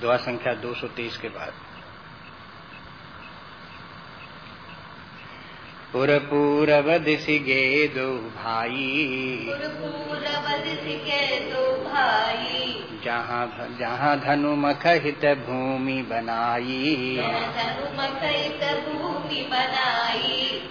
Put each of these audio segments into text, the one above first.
दुआ संख्या 223 के बाद। पुर पूरब दिश गे दो भाई। जहाँ जहाँ धनुमख हित भूमि बनाई। धनुमख हित भूमि बनाई।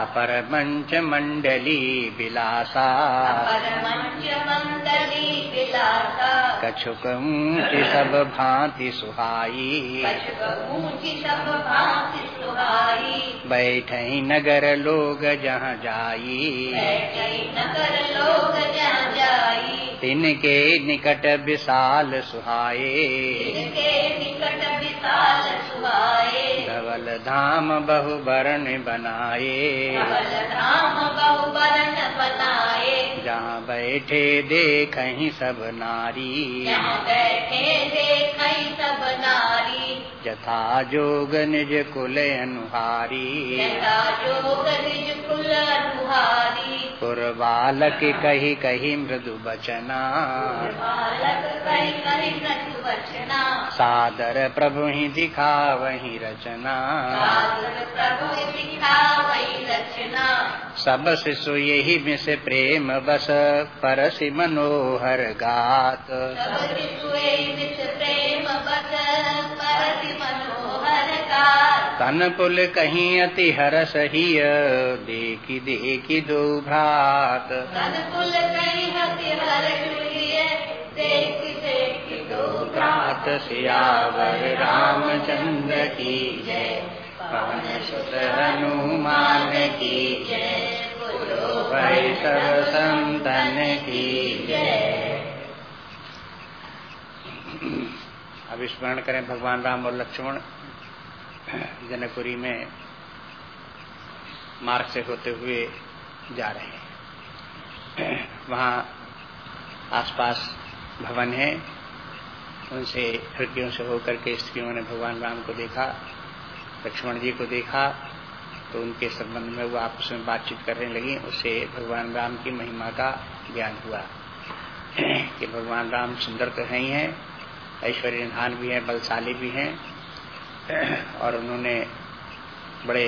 अपर मंच मंडली विलासा। कछुक ऊँची सब भांति सुहाई। बैठे नगर लोग जहाँ जाई। तिनके निकट विशाल सुहाए। धवल धाम बहु वर्ण बनाए धाम बहु बनाए। जहाँ बैठे देखही सब नारी। बैठे देखे सब नारी। जथा जोग निज कुल अनुहारी। यथा जोग निज कुल अनुहारी। पुर बालक कही कही मृदु बचना। सादर प्रभु ही दिखा वही रचना। सब शिशु यही मिस प्रेम बस, परसि मनोहर गात तन पुल कहीं अति हरस हिय, देखी देखी दो भ्रात। तन कुल कही हति हर प्रिय देख देख दो सियावर रामचंद्र की जय। पवन सुत हनुमान की जय। भाई सब संतन की जय। अब स्मरण करें भगवान राम और लक्ष्मण जनकपुरी में मार्ग से होते हुए जा रहे हैं। वहाँ आसपास भवन है। उनसे खिड़कियों से होकर के स्त्रियों ने भगवान राम को देखा, लक्ष्मण जी को देखा तो उनके संबंध में वो आपस में बातचीत करने लगी। उससे भगवान राम की महिमा का ज्ञान हुआ कि भगवान राम सुंदर तो है ही हैं ऐश्वर्यधान भी हैं, बलशाली भी हैं और उन्होंने बड़े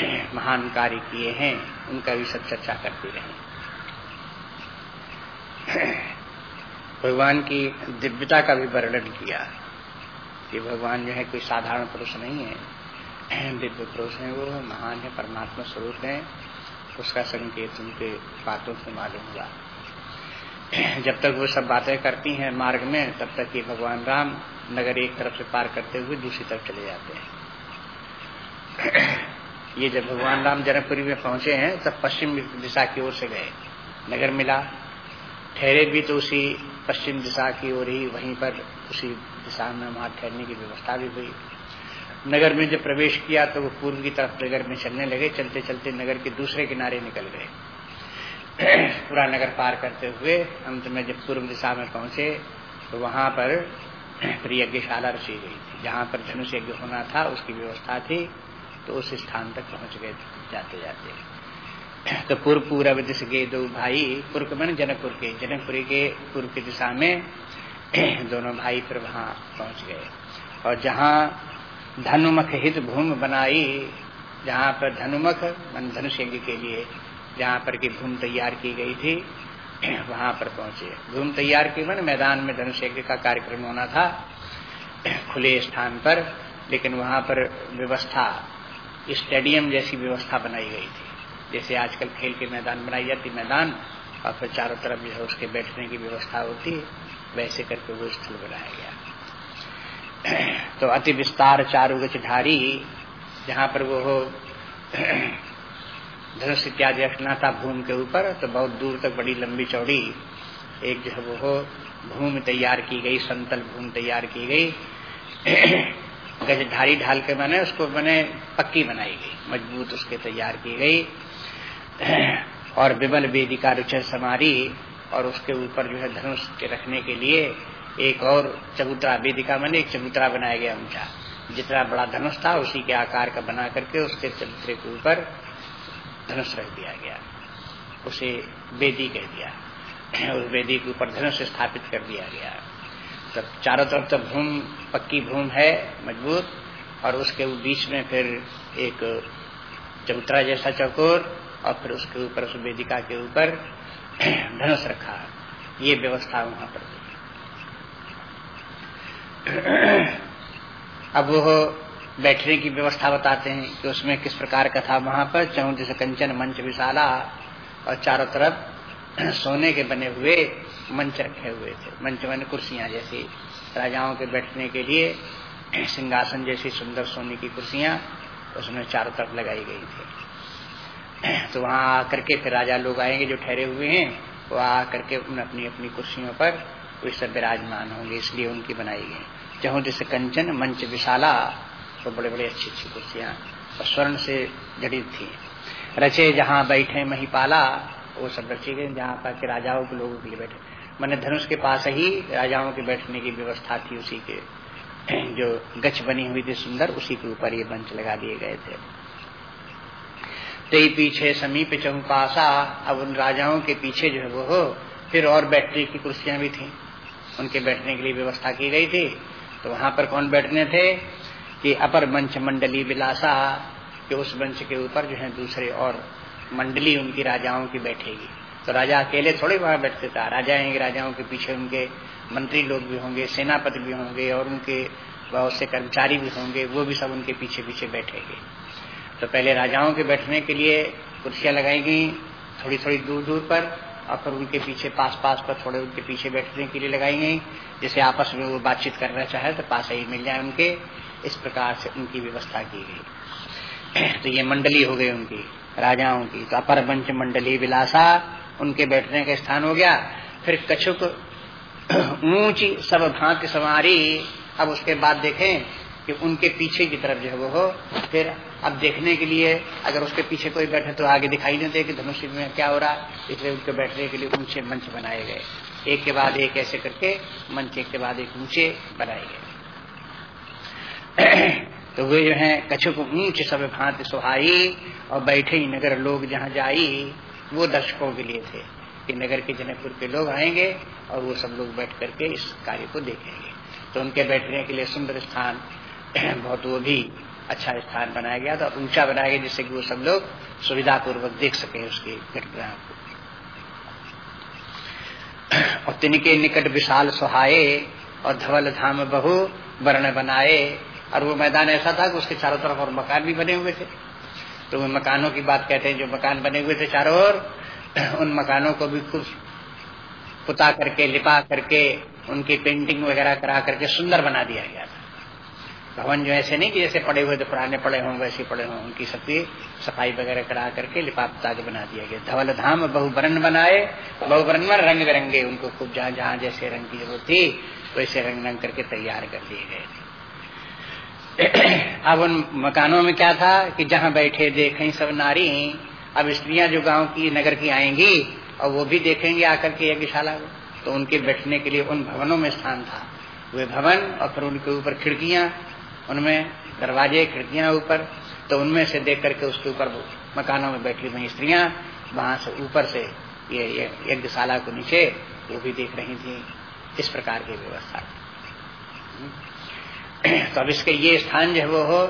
महान कार्य किए हैं। उनका भी सब चर्चा करती रही। भगवान की दिव्यता का भी वर्णन किया कि भगवान जो है कोई साधारण पुरुष नहीं है। दिव्य पुरुष है वो, महान है, परमात्मा स्वरूप है। उसका संकेत उनके बातों से मालूम हुआ। जब तक वो सब बातें करती हैं मार्ग में, तब तक ये भगवान राम नगर एक तरफ़ से पार करते हुए दूसरी तरफ़ चले जाते हैं। ये जब भगवान राम जनकपुरी में पहुँचे हैं, तब पश्चिम दिशा की ओर से गए। नगर मिला। ठहरे भी तो उसी पश्चिम दिशा की ओर ही, वहीं पर उसी दिशा में वहाँ ठहरने की व्यवस्था भी हुई। नगर में जब प्रवेश किया तो वो पूर्व की तरफ़ नगर में चलने लगे। चलते चलते नगर के दूसरे किनारे निकल गए। पूरा नगर पार करते हुए अंत में जब पूर्व दिशा में पहुँचे तो वहाँ पर यज्ञशाला रची गई थी। जहाँ पर धनुष यज्ञ होना था, उसकी व्यवस्था थी तो उस स्थान तक पहुँच गए जाते जाते तो पूर्व पूर्व दिश गए दो भाई पूर्व मैंने जनकपुर के। जनकपुरी के पूर्व की दिशा में दोनों भाई फिर वहाँ पहुँच गए। और जहाँ धनुमख हित भूमि बनाई, जहाँ पर धनुमख धनुष यज्ञ के लिए, जहाँ पर की भूमि तैयार की गई थी, वहाँ पर पहुँचे। भूमि तैयार की मैंने मैदान में धनुष का कार्यक्रम होना था, खुले स्थान पर, लेकिन वहाँ पर व्यवस्था, स्टेडियम जैसी व्यवस्था बनाई गई थी। जैसे आजकल खेल के मैदान बनाई जाती मैदान, और फिर चारों तरफ़ जो है उसके बैठने की व्यवस्था होती वैसे करके वो स्थल बनाया गया। तो अति विस्तार चारु गचधारी जहाँ पर वो हो, धनुष इत्यादि रखना था भूमि के ऊपर तो बहुत दूर तक बड़ी लंबी चौड़ी, एक जो है वो हो, भूमि तैयार की गई संतल भूमि तैयार की गई। गजधारी ढाल के बने, उसको बने, पक्की बनाई गई, मज़बूत उसके तैयार की गई। और विमल वेदिका रुचर समारी और उसके ऊपर जो है धनुष के रखने के लिए एक और चबूतरा वेदिका, मैंने एक चबूतरा बनाया गया ऊँचा। जितना बड़ा धनुष था, उसी के आकार का बना करके उसके चबूतरे के ऊपर धनुष रख दिया गया। उसे वेदी कह दिया। उस वेदी के ऊपर धनुष स्थापित कर दिया गया। तब चारों तरफ़ तो भूम, पक्की भूम है, मज़बूत, और उसके बीच में फिर एक चबूतरा जैसा चौकोर और फिर उसके ऊपर उस वेदिका के ऊपर धनुष रखा। ये व्यवस्था वहाँ पर थी अब वो बैठने की व्यवस्था बताते हैं कि उसमें किस प्रकार का था वहाँ पर। चौंत जैसे कंचन मंच विशाला और चारों तरफ़ सोने के बने हुए मंच रखे हुए थे। मंच बने कुर्सियाँ जैसी। राजाओं के बैठने के लिए सिंहासन जैसी सुंदर सोने की कुर्सियाँ उसमें चारों तरफ़ लगाई गई थी। तो वहाँ आकर के फिर राजा लोग आएँगे जो ठहरे हुए हैं, वो आकर के अपनी अपनी कुर्सियों पर वे सब विराजमान होंगे, इसलिए उनकी बनाई गई। जहाँ जैसे कंचन, मंच विशाला तो बड़े बड़े अच्छी अच्छी कुर्सियाँ और स्वर्ण से जड़ित थी। रचे जहाँ बैठे महिपाला, वो सब रची गई जहाँ पर के राजाओं के लोगों के लिए बैठे। मैंने धनुष के पास ही राजाओं के बैठने की व्यवस्था थी उसी के। जो गच बनी हुई थी सुंदर, उसी के ऊपर ये मंच लगा दिए गए थे। ते पीछे समीप चौपासा अब उन राजाओं के पीछे जो है वो हो। फिर और बैठने की कुर्सियाँ भी थी। उनके बैठने के लिए व्यवस्था की गई थी। तो वहाँ पर कौन बैठने थे? कि अपर मंच मंडली विलासा कि उस मंच के ऊपर जो है दूसरे और मंडली उनकी राजाओं की बैठेगी। तो राजा अकेले थोड़े वहाँ बैठते था। राजा राजाओं के पीछे उनके मंत्री लोग भी होंगे, सेनापति भी होंगे और उनके बहुत से कर्मचारी भी होंगे, वो भी सब उनके पीछे पीछे बैठेंगे। तो पहले राजाओं के बैठने के लिए कुर्सियाँ लगाई गई थोड़ी थोड़ी दूर दूर पर, और फिर उनके पीछे पास पास पर थोड़े उनके पीछे बैठने के लिए लगाई गई। जैसे आपस में वो बातचीत करना चाहे तो पास ही मिल जाए उनके। इस प्रकार से उनकी व्यवस्था की गई। तो ये मंडली हो गई उनकी, राजाओं की। तो अपर पंच मंडली विलासा, उनके बैठने का स्थान हो गया। फिर कछुक, ऊँची सब भांति सवारी, अब उसके बाद देखें कि उनके पीछे की तरफ़ जो है वो फिर अब देखने के लिए, अगर उसके पीछे कोई बैठे तो आगे दिखाई नहीं दे कि धनुष में क्या हो रहा है। इसलिए उनके बैठने के लिए ऊँचे मंच बनाए गए। एक के बाद एक ऐसे करके मंच एक के बाद एक ऊँचे बनाए गए। तो वे जो है, कछुक ऊंच सब भांति सुहाई, और बैठे ही नगर लोग जहाँ जाई, वो दर्शकों के लिए थे कि नगर के जनकपुर के लोग आएँगे और वो सब लोग बैठ करके इस कार्य को देखेंगे। तो उनके बैठने के लिए सुंदर स्थान बहुत वो भी अच्छा स्थान बनाया गया था, ऊँचा बनाया गया, जिससे कि वो सब लोग सुविधा पूर्वक देख सके उसकी घटना को। और तिनके निकट विशाल सुहाये और धवल धाम बहु वर्ण बनाए, और वो मैदान ऐसा था कि उसके चारों तरफ़ और मकान भी बने हुए थे। तो वो मकानों की बात कहते हैं, जो मकान बने हुए थे चारों ओर, उन मकानों को भी कुछ पुता करके, लिपा करके, उनकी पेंटिंग वगैरह करा करके सुंदर बना दिया गया था। भवन जो ऐसे नहीं कि जैसे पड़े हुए थे पुराने पड़े हों, वैसे पड़े हों, उनकी सबकी सफ़ाई वगैरह करा करके लिपापता के बना दिया गया। धवल धाम बहुवर्ण बनाए बहुवर्ण में रंग बिरंगे उनको खूब जहाँ जहाँ जैसे रंग की ज़रूरत थी, वैसे रंग रंग करके तैयार कर दिए गए अब उन मकानों में क्या था कि जहाँ बैठे देखें सब नारी, अब स्त्रियाँ जो गाँव की, नगर की आएँगी, और वो भी देखेंगे आकर के यज्ञशाला को तो उनके बैठने के लिए उन भवनों में स्थान था। वे भवन और फिर उनके ऊपर खिड़कियाँ उनमें दरवाजे, खिड़कियाँ ऊपर तो उनमें से देख करके उसके ऊपर मकानों में बैठी हुई स्त्रियाँ, वहाँ से ऊपर से ये यज्ञशाला को नीचे वो भी देख रही थी। इस प्रकार की व्यवस्था। तो अब इसके ये स्थान जो है वो हो,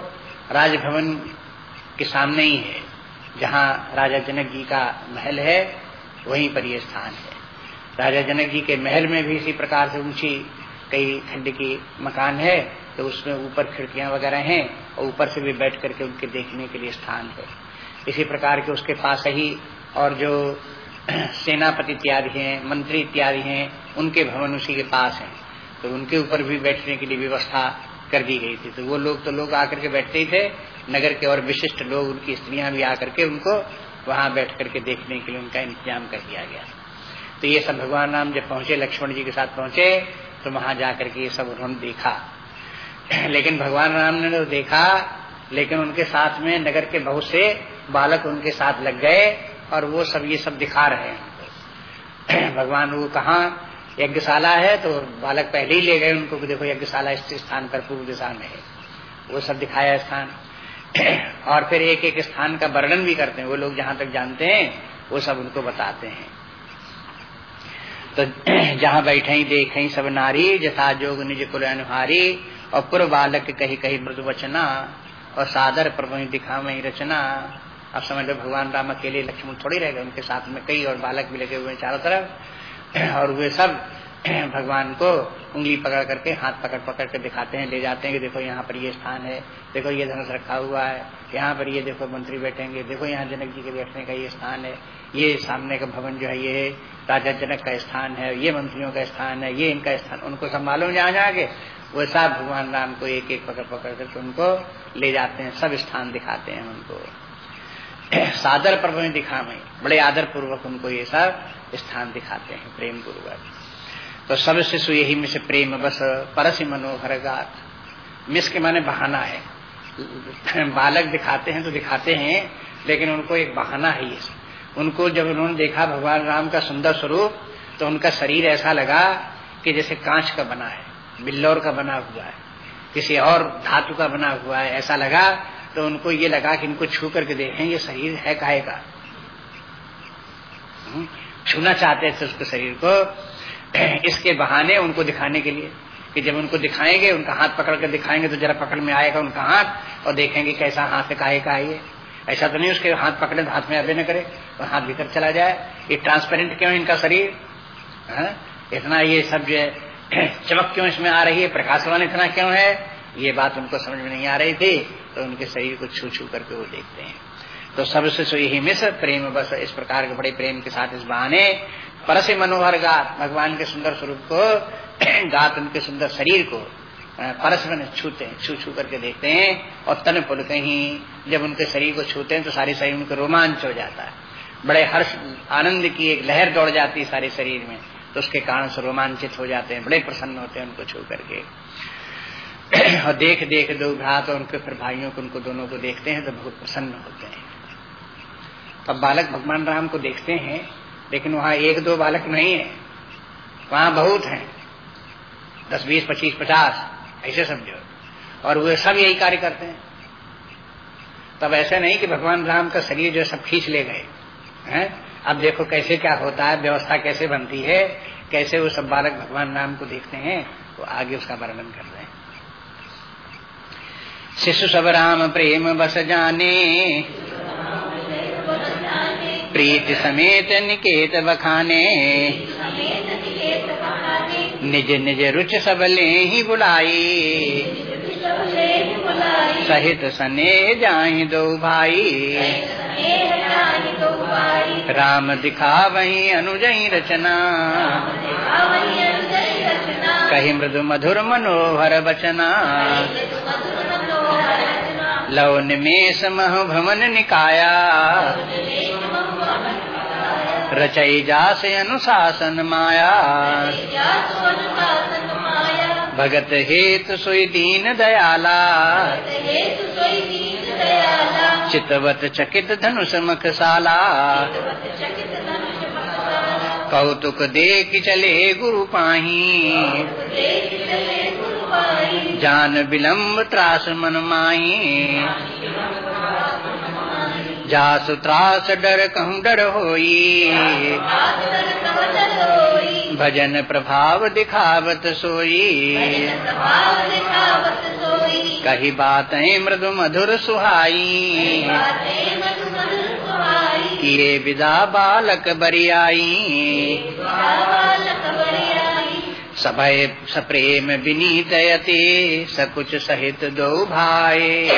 राजभवन के सामने ही है, जहाँ राजा जनक जी का महल है, वहीं पर ये स्थान है। राजा जनक जी के महल में भी इसी प्रकार से ऊँची कई खंड की मकान है तो उसमें ऊपर खिड़कियाँ वगैरह हैं और ऊपर से भी बैठ करके उनके देखने के लिए स्थान है। इसी प्रकार के उसके पास ही और जो सेनापति इत्यादि हैं, मंत्री इत्यादि हैं, उनके भवन उसी के पास हैं। तो उनके ऊपर भी बैठने के लिए व्यवस्था कर दी गई थी। तो वो लोग तो लोग आकर के बैठते ही थे। नगर के और विशिष्ट लोग, उनकी स्त्रियाँ भी आकर के उनको वहाँ बैठ करके देखने के लिए उनका इंतज़ाम कर दिया गया। तो ये सब भगवान राम जब पहुँचे, लक्ष्मण जी के साथ पहुँचे तो वहाँ जाकर के ये सब उन्होंने देखा। लेकिन भगवान राम ने तो देखा, लेकिन उनके साथ में नगर के बहुत से बालक उनके साथ लग गए और वो सब ये सब दिखा रहे हैं। भगवान वो कहा? यज्ञशाला है तो बालक पहले ही ले गए उनको देखो यज्ञशाला इस स्थान पर पूर्व दिशा में है। वो सब दिखाया स्थान। और फिर एक एक स्थान का वर्णन भी करते हैं। वो लोग जहाँ तक जानते हैं, वो सब उनको बताते हैं। तो जहाँ बैठे देखे सब नारी जथा जोग निज कुल अनुहारी और पूर्व बालक कही कही मृदु वचना और सादर प्रभु दिखा वही रचना। अब समझ लो भगवान राम अकेले लक्ष्मण थोड़ी रह गए, उनके साथ में कई और बालक भी लगे हुए चारों तरफ़। और वे सब भगवान को उंगली पकड़ करके, हाथ पकड़ पकड़ के दिखाते हैं, ले जाते हैं कि देखो यहाँ पर ये स्थान है, देखो ये धनुष रखा हुआ है, यहाँ पर ये देखो मंत्री बैठेंगे, देखो यहाँ जनक जी के बैठने का ये स्थान है, ये सामने का भवन जो है ये राजा जनक का स्थान है, ये मंत्रियों का स्थान है, ये इनका स्थान, उनको सब मालूम जहाँ जहाँ के वो सब भगवान राम को एक एक पकड़ पकड़ करके उनको ले जाते हैं, सब स्थान दिखाते हैं उनको। सादर पर्व में दिखा मैं, बड़े आदर पूर्वक उनको ये सब स्थान दिखाते हैं प्रेम पूर्वक तो सब शिशु यही में से प्रेम, बस परस मनोहर गात। मिस के माने बहाना है। बालक दिखाते हैं तो दिखाते हैं, लेकिन उनको एक बहाना है ये उनको जब उन्होंने देखा भगवान राम का सुंदर स्वरूप तो उनका शरीर ऐसा लगा कि जैसे कांच का बना है। बिल्लौर का बना हुआ है किसी और धातु का बना हुआ है ऐसा लगा तो उनको ये लगा कि इनको छू करके देखें ये शरीर है काहे का? हम्म, छूना चाहते थे उसके शरीर को। इसके बहाने उनको दिखाने के लिए कि जब उनको दिखाएँगे उनका हाथ पकड़ कर दिखाएँगे तो जरा पकड़ में आएगा उनका हाथ और देखेंगे कैसा हाथ है काहे का ये। ऐसा तो नहीं उसके हाथ पकड़े तो हाथ में अबे न करे तो हाथ भीतर चला जाए। ये ट्रांसपेरेंट क्यों इनका शरीर? है हाँ? इतना ये सब जो है चमक क्यों इसमें आ रही है? प्रकाशवान इतना क्यों है? ये बात उनको समझ में नहीं आ रही थी तो उनके शरीर को छू छू करके वो देखते हैं। तो सबसे सो यही मिस प्रेम बस इस प्रकार के बड़े प्रेम के साथ इस बहाने परस मनोहर गात भगवान के सुंदर स्वरूप को गात उनके सुंदर शरीर को परस में छूते हैं छू छू करके देखते हैं, और तन पुल कहीं जब उनके शरीर को छूते हैं तो सारे शरीर उनको रोमांच हो जाता है। बड़े हर्ष, आनंद की एक लहर दौड़ जाती है सारे शरीर में। तो उसके कारण से रोमांचित हो जाते हैं, बड़े प्रसन्न होते हैं उनको छू करके। और देख देख, दो भ्रात और उनके फिर भाइयों को, उनको दोनों को देखते हैं तो बहुत प्रसन्न होते हैं। तब बालक भगवान राम को देखते हैं, लेकिन वहाँ एक दो बालक नहीं है। वहाँ बहुत हैं। दस, बीस, पच्चीस, पचास, ऐसे समझो और वे सब यही कार्य करते हैं। तब ऐसा नहीं कि भगवान राम का शरीर जो सब खींच ले गए, हैं? अब देखो कैसे क्या होता है, व्यवस्था कैसे बनती है, कैसे वो सब बालक भगवान राम को देखते हैं तो आगे उसका वर्णन कर रहे हैं। शिशु सब राम प्रेम बस जाने, प्रीत समेत निकेत बखाने, निज निज रुच सबले ही बुलाई। सहित स्नेह जाहि दो भाई। राम दिखा वही अनुजई रचना। कही मृदु मधुर मनोहर बचना। लव निमेश मह भवन निकाया। रचई जास अनुशासन माया। भगत हेतु सोई दीन दयाला। चितवत चकित धनुष मखशाला कौतुक देख चले गुरु पाही। जान विलम्ब त्रास मन माही। जासु त्रास डर कहूँ डर होई। भजन प्रभाव दिखावत सोई। कही बातें मृदु मधुर सुहाई। किए विदा बालक बरियाई। सभय सप्रेम विनीत यति सकुच सहित दो भाई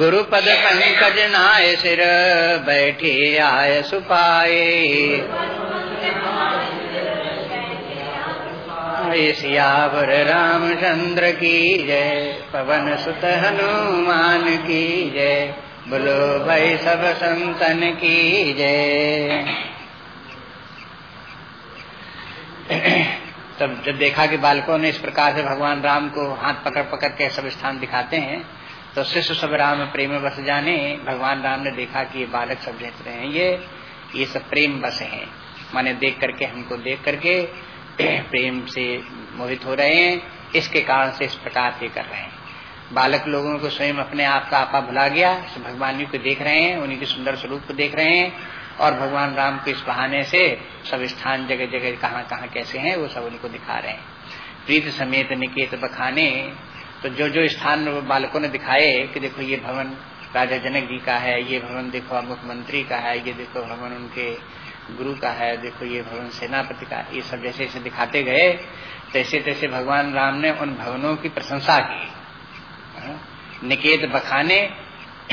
गुरुपद पंकज नाय सिर बैठे आय सुपाए सियावर रामचंद्र की जय, पवन सुत हनुमान की जय, बोलो भाई सब संतन की जय। तब जब देखा कि बालकों ने इस प्रकार से भगवान राम को हाथ पकड़ पकड़ के सब स्थान दिखाते हैं तो शिष्य सब राम प्रेम बस जाने, भगवान राम ने देखा कि ये बालक सब देख रहे हैं, ये ये सब प्रेम बस हैं। माने देख करके, हमको देख करके प्रेम से मोहित हो रहे हैं, इसके कारण से इस प्रकार से कर रहे हैं। बालक लोगों को स्वयं अपने आप का आपा भुला गया भगवान जी को देख रहे हैं, उन्हीं के सुंदर स्वरूप को देख रहे हैं, और भगवान राम के इस बहाने से सब स्थान जगह जगह कहाँ कहाँ कैसे हैं, वो सब उनको दिखा रहे हैं। प्रीत समेत निकेत बखाने तो जो जो स्थान बालकों ने दिखाए कि देखो ये भवन राजा जनक जी का है, ये भवन देखो मुख्यमंत्री का है, ये देखो भवन उनके गुरु का है, देखो ये भवन सेनापति का, ये सब जैसे जैसे दिखाते गए, तैसे तैसे भगवान राम ने उन भवनों की प्रशंसा की। हाँ? निकेत बखाने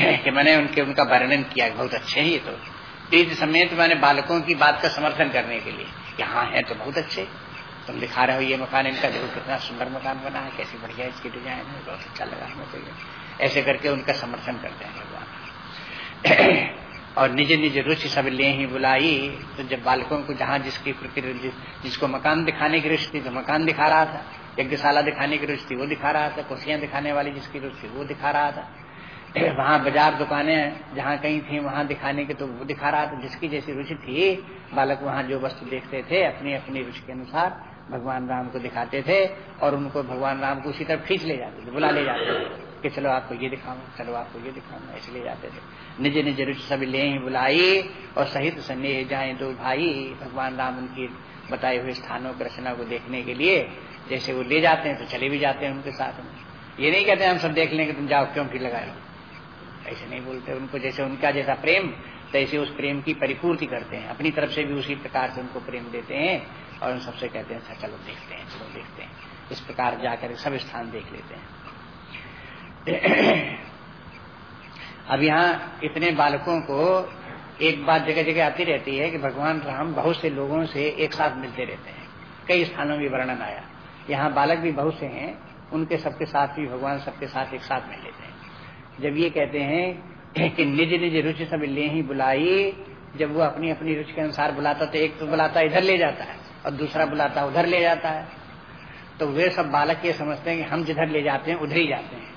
कि मैंने उनके, उनका वर्णन किया, बहुत अच्छे ही तो। तीज समेत मैंने बालकों की बात का समर्थन करने के लिए। यहाँ है तो बहुत अच्छे। तुम दिखा रहे हो ये मकान, इनका देखो कितना सुंदर मकान बना है, कैसी बढ़िया इसकी डिज़ाइन है, बहुत अच्छा लगा हमें तो ऐसे करके उनका समर्थन करते हैं भगवान। और निज निज रुचि सब ले ही बुलाई तो जब बालकों को जहाँ जिसकी प्रकृति जिसको मकान दिखाने की रुचि थी तो मकान दिखा रहा था। यज्ञशाला दिखाने की रुचि थी, वो दिखा रहा था। कुर्सियाँ दिखाने वाली जिसकी रुचि वो दिखा रहा था। वहाँ बाज़ार दुकानें जहाँ कहीं थी, वहाँ दिखाने के तो वो दिखा रहा था। जिसकी जैसी रुचि थी, बालक वहाँ जो वस्तु देखते थे अपनी अपनी रुचि के अनुसार भगवान राम को दिखाते थे और उनको भगवान राम को उसी तरफ़ खींच ले जाते थे, बुला ले जाते थे कि चलो आपको ये दिखाऊँ, चलो आपको ये दिखाऊँ, ऐसे ले जाते थे। निज निज रुचि सब ले बुलाई और सहित स्नेह जाए दो भाई। भगवान राम उनकी बताए हुए स्थानों की रचना को देखने के लिए जैसे वो ले जाते हैं तो चले भी जाते हैं उनके साथ। में ये नहीं कहते हम सब देख लेंगे, तुम जाओ, क्यों फिर लगाए? ऐसे नहीं बोलते उनको, जैसे उनका जैसा प्रेम, तैसे उस प्रेम की परिपूर्ति करते हैं। अपनी तरफ़ से भी उसी प्रकार से उनको प्रेम देते हैं। और उन सबसे कहते हैं अच्छा चलो देखते हैं, चलो देखते हैं। इस प्रकार जाकर सब स्थान देख लेते हैं। अब यहाँ इतने बालकों को एक बात जगह जगह आती रहती है कि भगवान राम बहुत से लोगों से एक साथ मिलते रहते हैं। कई स्थानों में वर्णन आया। यहाँ बालक भी बहुत से हैं, उनके सबके साथ भी भगवान सबके साथ एक साथ मिल लेते हैं। जब ये कहते हैं कि निज निज रुचि सब ले ही बुलाई, जब वो अपनी अपनी रुचि के अनुसार बुलाता तो एक तो बुलाता, इधर ले जाता है। और दूसरा बुलाता उधर ले जाता है। तो वे सब बालक ये समझते हैं कि हम जिधर ले जाते हैं, उधर ही जाते हैं।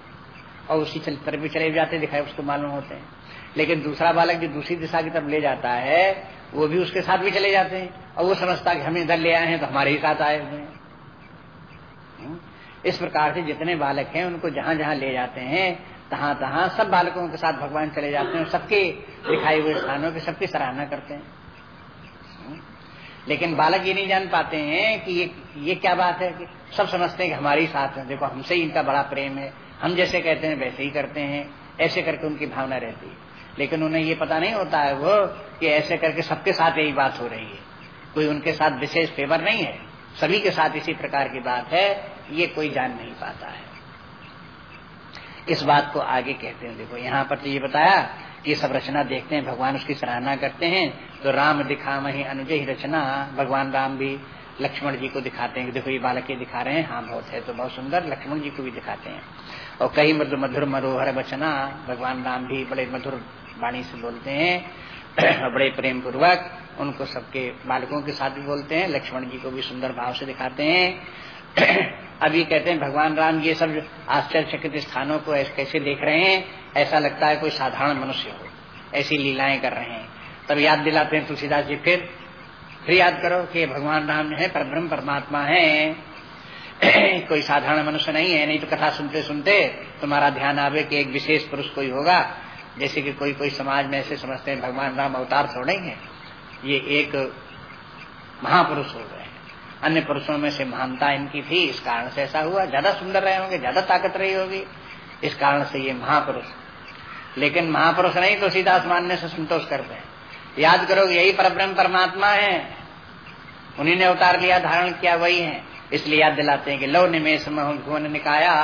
और उसी तरफ़ भी चले जाते दिखाए उसको मालूम होते हैं। लेकिन दूसरा बालक जो दूसरी दिशा की तरफ़ ले जाता है, वो भी उसके साथ भी चले जाते हैं। और वो समझता कि हम इधर ले आए हैं तो हमारे ही साथ आए हुए हैं। हम्म? इस प्रकार से जितने बालक हैं, उनको जहाँ जहाँ ले जाते हैं तहां तहां सब बालकों के साथ भगवान चले जाते हैं सबके दिखाए हुए स्थानों की सबकी सराहना करते हैं? लेकिन बालक ये नहीं जान पाते हैं कि ये ये क्या बात है कि सब समझते हैं कि हमारे साथ है। देखो, हमसे ही इनका बड़ा प्रेम है। हम जैसे कहते हैं, वैसे ही करते हैं। ऐसे करके उनकी भावना रहती है। लेकिन उन्हें ये पता नहीं होता है वो कि ऐसे करके सबके साथ यही बात हो रही है। कोई उनके साथ विशेष फेवर नहीं है। सभी के साथ इसी प्रकार की बात है। ये कोई जान नहीं पाता है। इस बात को आगे कहते हैं। देखो, यहाँ पर तो ये बताया कि सब रचना देखते हैं, भगवान उसकी सराहना करते हैं तो राम दिखा वही अनुजय ही रचना, भगवान राम भी लक्ष्मण जी को दिखाते हैं देखो ये बालक ये दिखा रहे हैं हाँ बहुत है तो बहुत सुंदर, लक्ष्मण जी को भी दिखाते हैं। और कई मधुर मधुर मरोहर बचना भगवान राम भी बड़े मधुर वाणी से बोलते हैं बड़े प्रेम पूर्वक उनको सबके बालकों के साथ भी बोलते हैं, लक्ष्मण जी को भी सुंदर भाव से दिखाते हैं अब ये कहते हैं, भगवान राम, ये सब आश्चर्यचकित स्थानों को ऐसे कैसे देख रहे हैं? ऐसा लगता है कोई साधारण मनुष्य हो। ऐसी लीलाएँ कर रहे हैं। तब याद दिलाते हैं तुलसीदास जी, फिर फिर याद करो कि भगवान राम है, परब्रह्म, परमात्मा है। कोई साधारण मनुष्य नहीं है, नहीं तो कथा सुनते सुनते तुम्हारा ध्यान आवे कि एक विशेष पुरुष कोई होगा। जैसे कि कोई कोई समाज में ऐसे समझते हैं, भगवान राम अवतार थोड़े हैं। ये एक महापुरुष हो गए। अन्य पुरुषों में से महानता इनकी थी, इस कारण से ऐसा हुआ। ज़्यादा सुंदर रहे होंगे, ज़्यादा ताकत रही होगी, इस कारण से ये महापुरुष। लेकिन महापुरुष नहीं तो सीधा मानने से संतोष करते हैं। याद करो यही परब्रह्म परमात्मा है। उन्हीं ने अवतार लिया, धारण किया, वही है। इसलिए याद दिलाते हैं कि लव निमेश में भुवन निकाया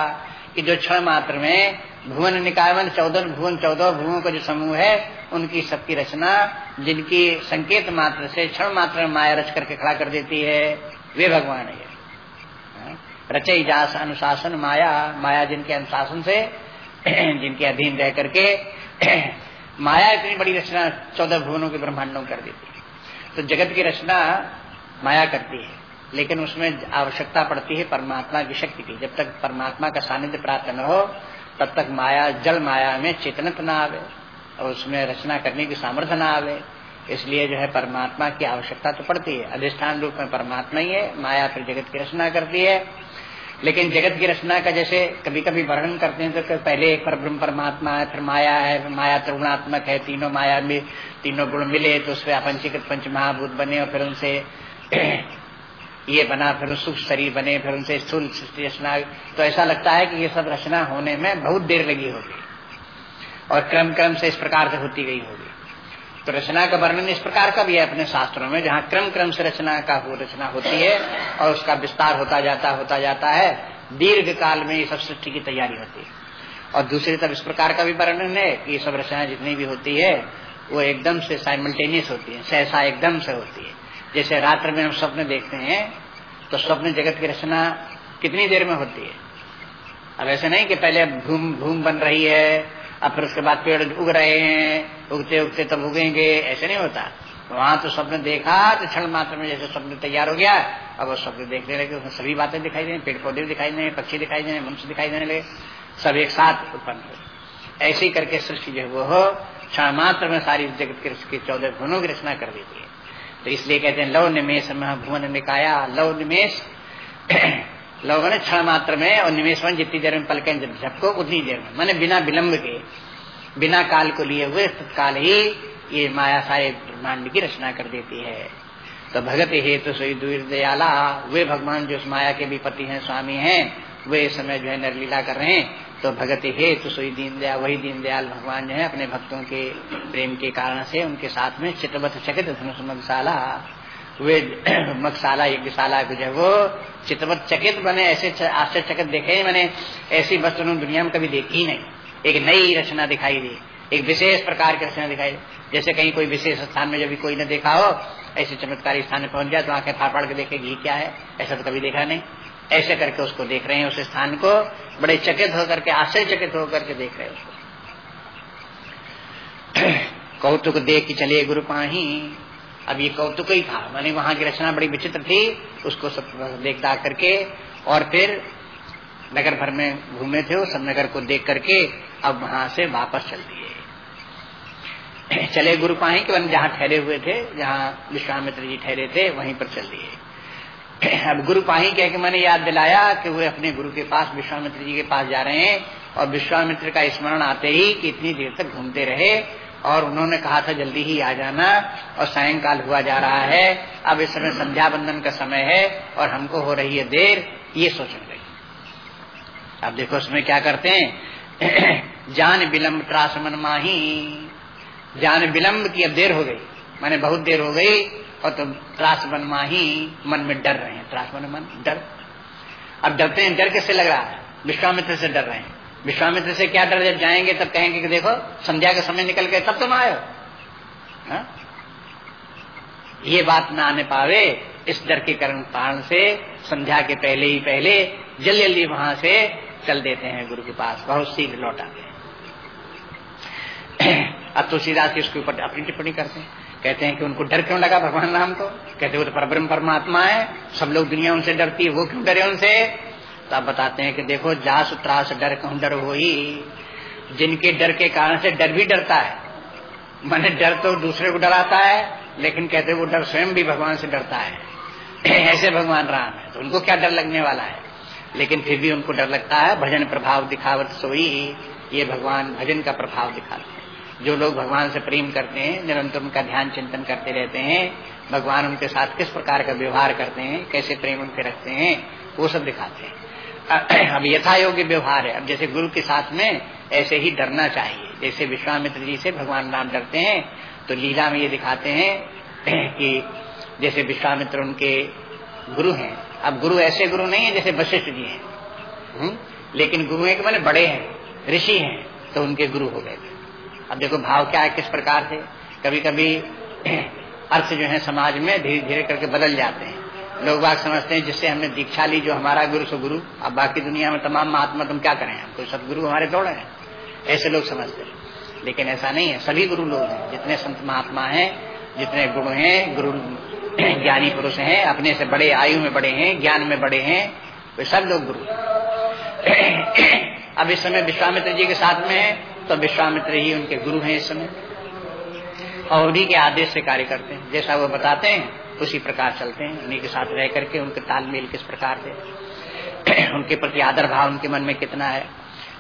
कि जो क्षण मात्र में भुवन निकाय मन चौदह भुवन, चौदह भुवों का जो समूह है, उनकी सबकी रचना, जिनकी संकेत मात्र से क्षण मात्र माया रच करके खड़ा कर देती है वे भगवान है। हाँ? रचई जास अनुशासन माया माया जिनके अनुशासन से, जिनके अधीन रह करके, माया इतनी बड़ी रचना चौदह भुवनों के ब्रह्मांडों कर देती है। तो जगत की रचना माया करती है, लेकिन उसमें आवश्यकता पड़ती है परमात्मा की शक्ति की। जब तक परमात्मा का सानिध्य प्राप्त न हो, तब तक माया, जल माया में चेतनत न आवे और उसमें रचना करने की सामर्थ्य न आवे। इसलिए जो है परमात्मा की आवश्यकता तो पड़ती है। अधिष्ठान रूप में परमात्मा ही है, माया फिर जगत की रचना करती है। लेकिन जगत की रचना का जैसे कभी कभी वर्णन करते हैं तो पहले एक पर ब्रह्म परमात्मा है, फिर माया है, फिर माया त्रिगुणात्मक है, तीनों माया में तीनों गुण मिले तो उसमें अपंचीकृत पंच महाभूत बने और फिर उनसे ये बना, फिर सुख शरीर बने, फिर उनसे स्थूल रचना। तो ऐसा लगता है कि ये सब रचना होने में बहुत देर लगी होगी और क्रम क्रम से इस प्रकार से होती गई होगी। तो रचना का वर्णन इस प्रकार का भी है अपने शास्त्रों में, जहाँ क्रम क्रम से रचना का हो रचना होती है और उसका विस्तार होता जाता होता जाता है। दीर्घ काल में ये सब सृष्टि की तैयारी होती है। और दूसरी तरफ़ इस प्रकार का भी वर्णन है कि ये सब रचना जितनी भी होती है, वो एकदम से साइमल्टेनियस होती है, सहसा एकदम से होती है। जैसे रात्र में हम स्वप्न देखते हैं तो स्वप्न जगत की रचना कितनी देर में होती है? अब ऐसे नहीं कि पहले भूम भूम बन रही है अब फिर उसके बाद पेड़ उग रहे हैं उगते उगते तब उगेंगे, ऐसे नहीं होता। वहाँ तो स्वप्न देखा तो क्षण मात्र में जैसे स्वप्न तैयार हो गया, अब वो स्वप्न देखने लगे, उसमें सभी बातें दिखाई देने पेड़ पौधे दिखाई देने पक्षी दिखाई देने मनुष्य दिखाई देने लगे, सब एक साथ उत्पन्न हो ऐसे ही करके सृष्टि जो वो हो, क्षण मात्र में सारी जगत की चौदह गुणों की रचना कर देती है तो इसलिए कहते हैं लव निमेश में भुवन निकाया लव निमेश लव ने क्षण मात्र में और निमेश में जितनी देर में पलके झपको उतनी देर में मैंने बिना विलंब के बिना काल को लिए हुए तत्काल ही ये माया सारे ब्रह्मांड की रचना कर देती है तो भगत हे तो सोई दयाला वे भगवान जो माया के भी पति हैं स्वामी हैं वे इस समय जो है नरलीला कर रहे हैं तो भगत हे तो सोई दीन दयाल वही दीन दयाल भगवान जो है अपने भक्तों के प्रेम के कारण से उनके साथ में चित्रवत चकित धनुष मगशाला वे मगशाला यज्ञशाला जो वो चित्रवत चकित बने, ऐसे आश्चर्यचकित देखे मैंने, ऐसी वस्तु दुनिया में कभी देखी नहीं। एक नई रचना दिखाई दी, एक विशेष प्रकार की रचना दिखाई दी। जैसे कहीं कोई विशेष स्थान में जब भी कोई न देखा हो, ऐसे चमत्कारी स्थान में पहुँच जाए तो आँखें फाड़ फाड़ के देखेगी क्या है? ऐसा तो कभी देखा नहीं। ऐसे करके उसको देख रहे हैं, उस स्थान को बड़े चकित होकर के, आश्चर्यचकित होकर के देख रहे हैं उसको। कौतुक देख के चले गुरु पाही अब ये कौतुक ही था। मैंने वहाँ की रचना बड़ी विचित्र थी, उसको सब देख दाख करके और फिर नगर भर में घूमे थे सब नगर को देख करके अब वहाँ से वापस चल दिए। चले गुरु पाही के जहाँ ठहरे हुए थे, जहाँ विश्वामित्र जी ठहरे थे, वहीं पर चल दिए। अब गुरु पाही कह के मैंने याद दिलाया कि वे अपने गुरु के पास, विश्वामित्र जी के पास जा रहे हैं और विश्वामित्र का स्मरण आते ही कि इतनी देर तक घूमते रहे और उन्होंने कहा था, जल्दी ही आ जाना और सायंकाल हुआ जा रहा है। अब इस समय संध्या बंदन का समय है और हमको हो रही है देर, ये सोचने लगे। अब देखो उसमें क्या करते हैं। जान विलम्ब त्रास मन माही। जान विलम्ब की अब देर हो गई। मैंने बहुत देर हो गई और तो त्रास मन माही, मन में डर रहे हैं। त्रास मन मन, डर। अब डरते हैं, डर कैसे लग रहा है? विश्वामित्र से डर रहे हैं। विश्वामित्र से क्या डर जब जाएँगे, तब कहेंगे कि देखो, संध्या का समय निकल गए तब तुम आयो हा? ये बात ना आने पावे। इस डर के कारण कारण से संध्या के पहले ही पहले जल्दी जल्दी वहाँ से चल देते हैं गुरु के पास। बहुत शीघ्र लौट आते हैं। अब तुलसीदास उसके ऊपर अपनी टिप्पणी करते हैं। कहते हैं कि उनको डर क्यों लगा भगवान राम को? कहते वो तो परब्रह्म परमात्मा है, सब लोग दुनिया उनसे डरती है, वो क्यों डरे उनसे? तो आप बताते हैं कि देखो जास त्रास डर कहूँ डर हो ही जिनके डर के कारण से डर भी डरता है। मैंने डर तो दूसरे को डराता है, लेकिन कहते वो डर स्वयं भी भगवान से डरता है। ऐसे भगवान राम है तो उनको क्या डर लगने वाला है? लेकिन फिर भी उनको डर लगता है, भजन प्रभाव दिखावत सोई। ये भगवान भजन का प्रभाव दिखाते हैं। जो लोग भगवान से प्रेम करते हैं, निरंतर उनका ध्यान चिंतन करते रहते हैं, भगवान उनके साथ किस प्रकार का व्यवहार करते हैं, कैसे प्रेम उनके रखते हैं, वो सब दिखाते हैं। अब यथा योग्य व्यवहार है। अब जैसे गुरु के साथ में ऐसे ही डरना चाहिए। जैसे विश्वामित्र जी से भगवान राम डरते हैं तो लीला में ये दिखाते हैं कि जैसे विश्वामित्र उनके गुरु हैं। अब गुरु ऐसे गुरु नहीं है जैसे वशिष्ठ जी हैं। हम्म? लेकिन गुरु एक मैंने बड़े हैं, ऋषि हैं तो उनके गुरु हो गए अब देखो, भाव क्या है, किस प्रकार से? कभी कभी अर्थ जो है समाज में धीरे धीरे करके बदल जाते हैं। लोग बात समझते हैं, जिससे हमने दीक्षा ली, जो हमारा गुरु, सो गुरु। अब बाकी दुनिया में तमाम महात्मा तुम क्या करें? हम कोई सदगुरु हमारे दौड़े हैं। ऐसे लोग समझते हैं। लेकिन ऐसा नहीं है। सभी गुरु लोग हैं। जितने संत महात्मा हैं, जितने गुरु हैं, गुरु ज्ञानी पुरुष हैं, अपने से बड़े, आयु में बड़े हैं, ज्ञान में बड़े हैं, वे सब लोग गुरु अब इस समय विश्वामित्र जी के साथ में है तो विश्वामित्र ही उनके गुरु हैं इस समय। और उन्हीं के आदेश से कार्य करते हैं। जैसा वो बताते हैं उसी प्रकार चलते हैं। उन्हीं के साथ रह करके उनके तालमेल किस प्रकार से उनके प्रति आदर भाव उनके मन में कितना है।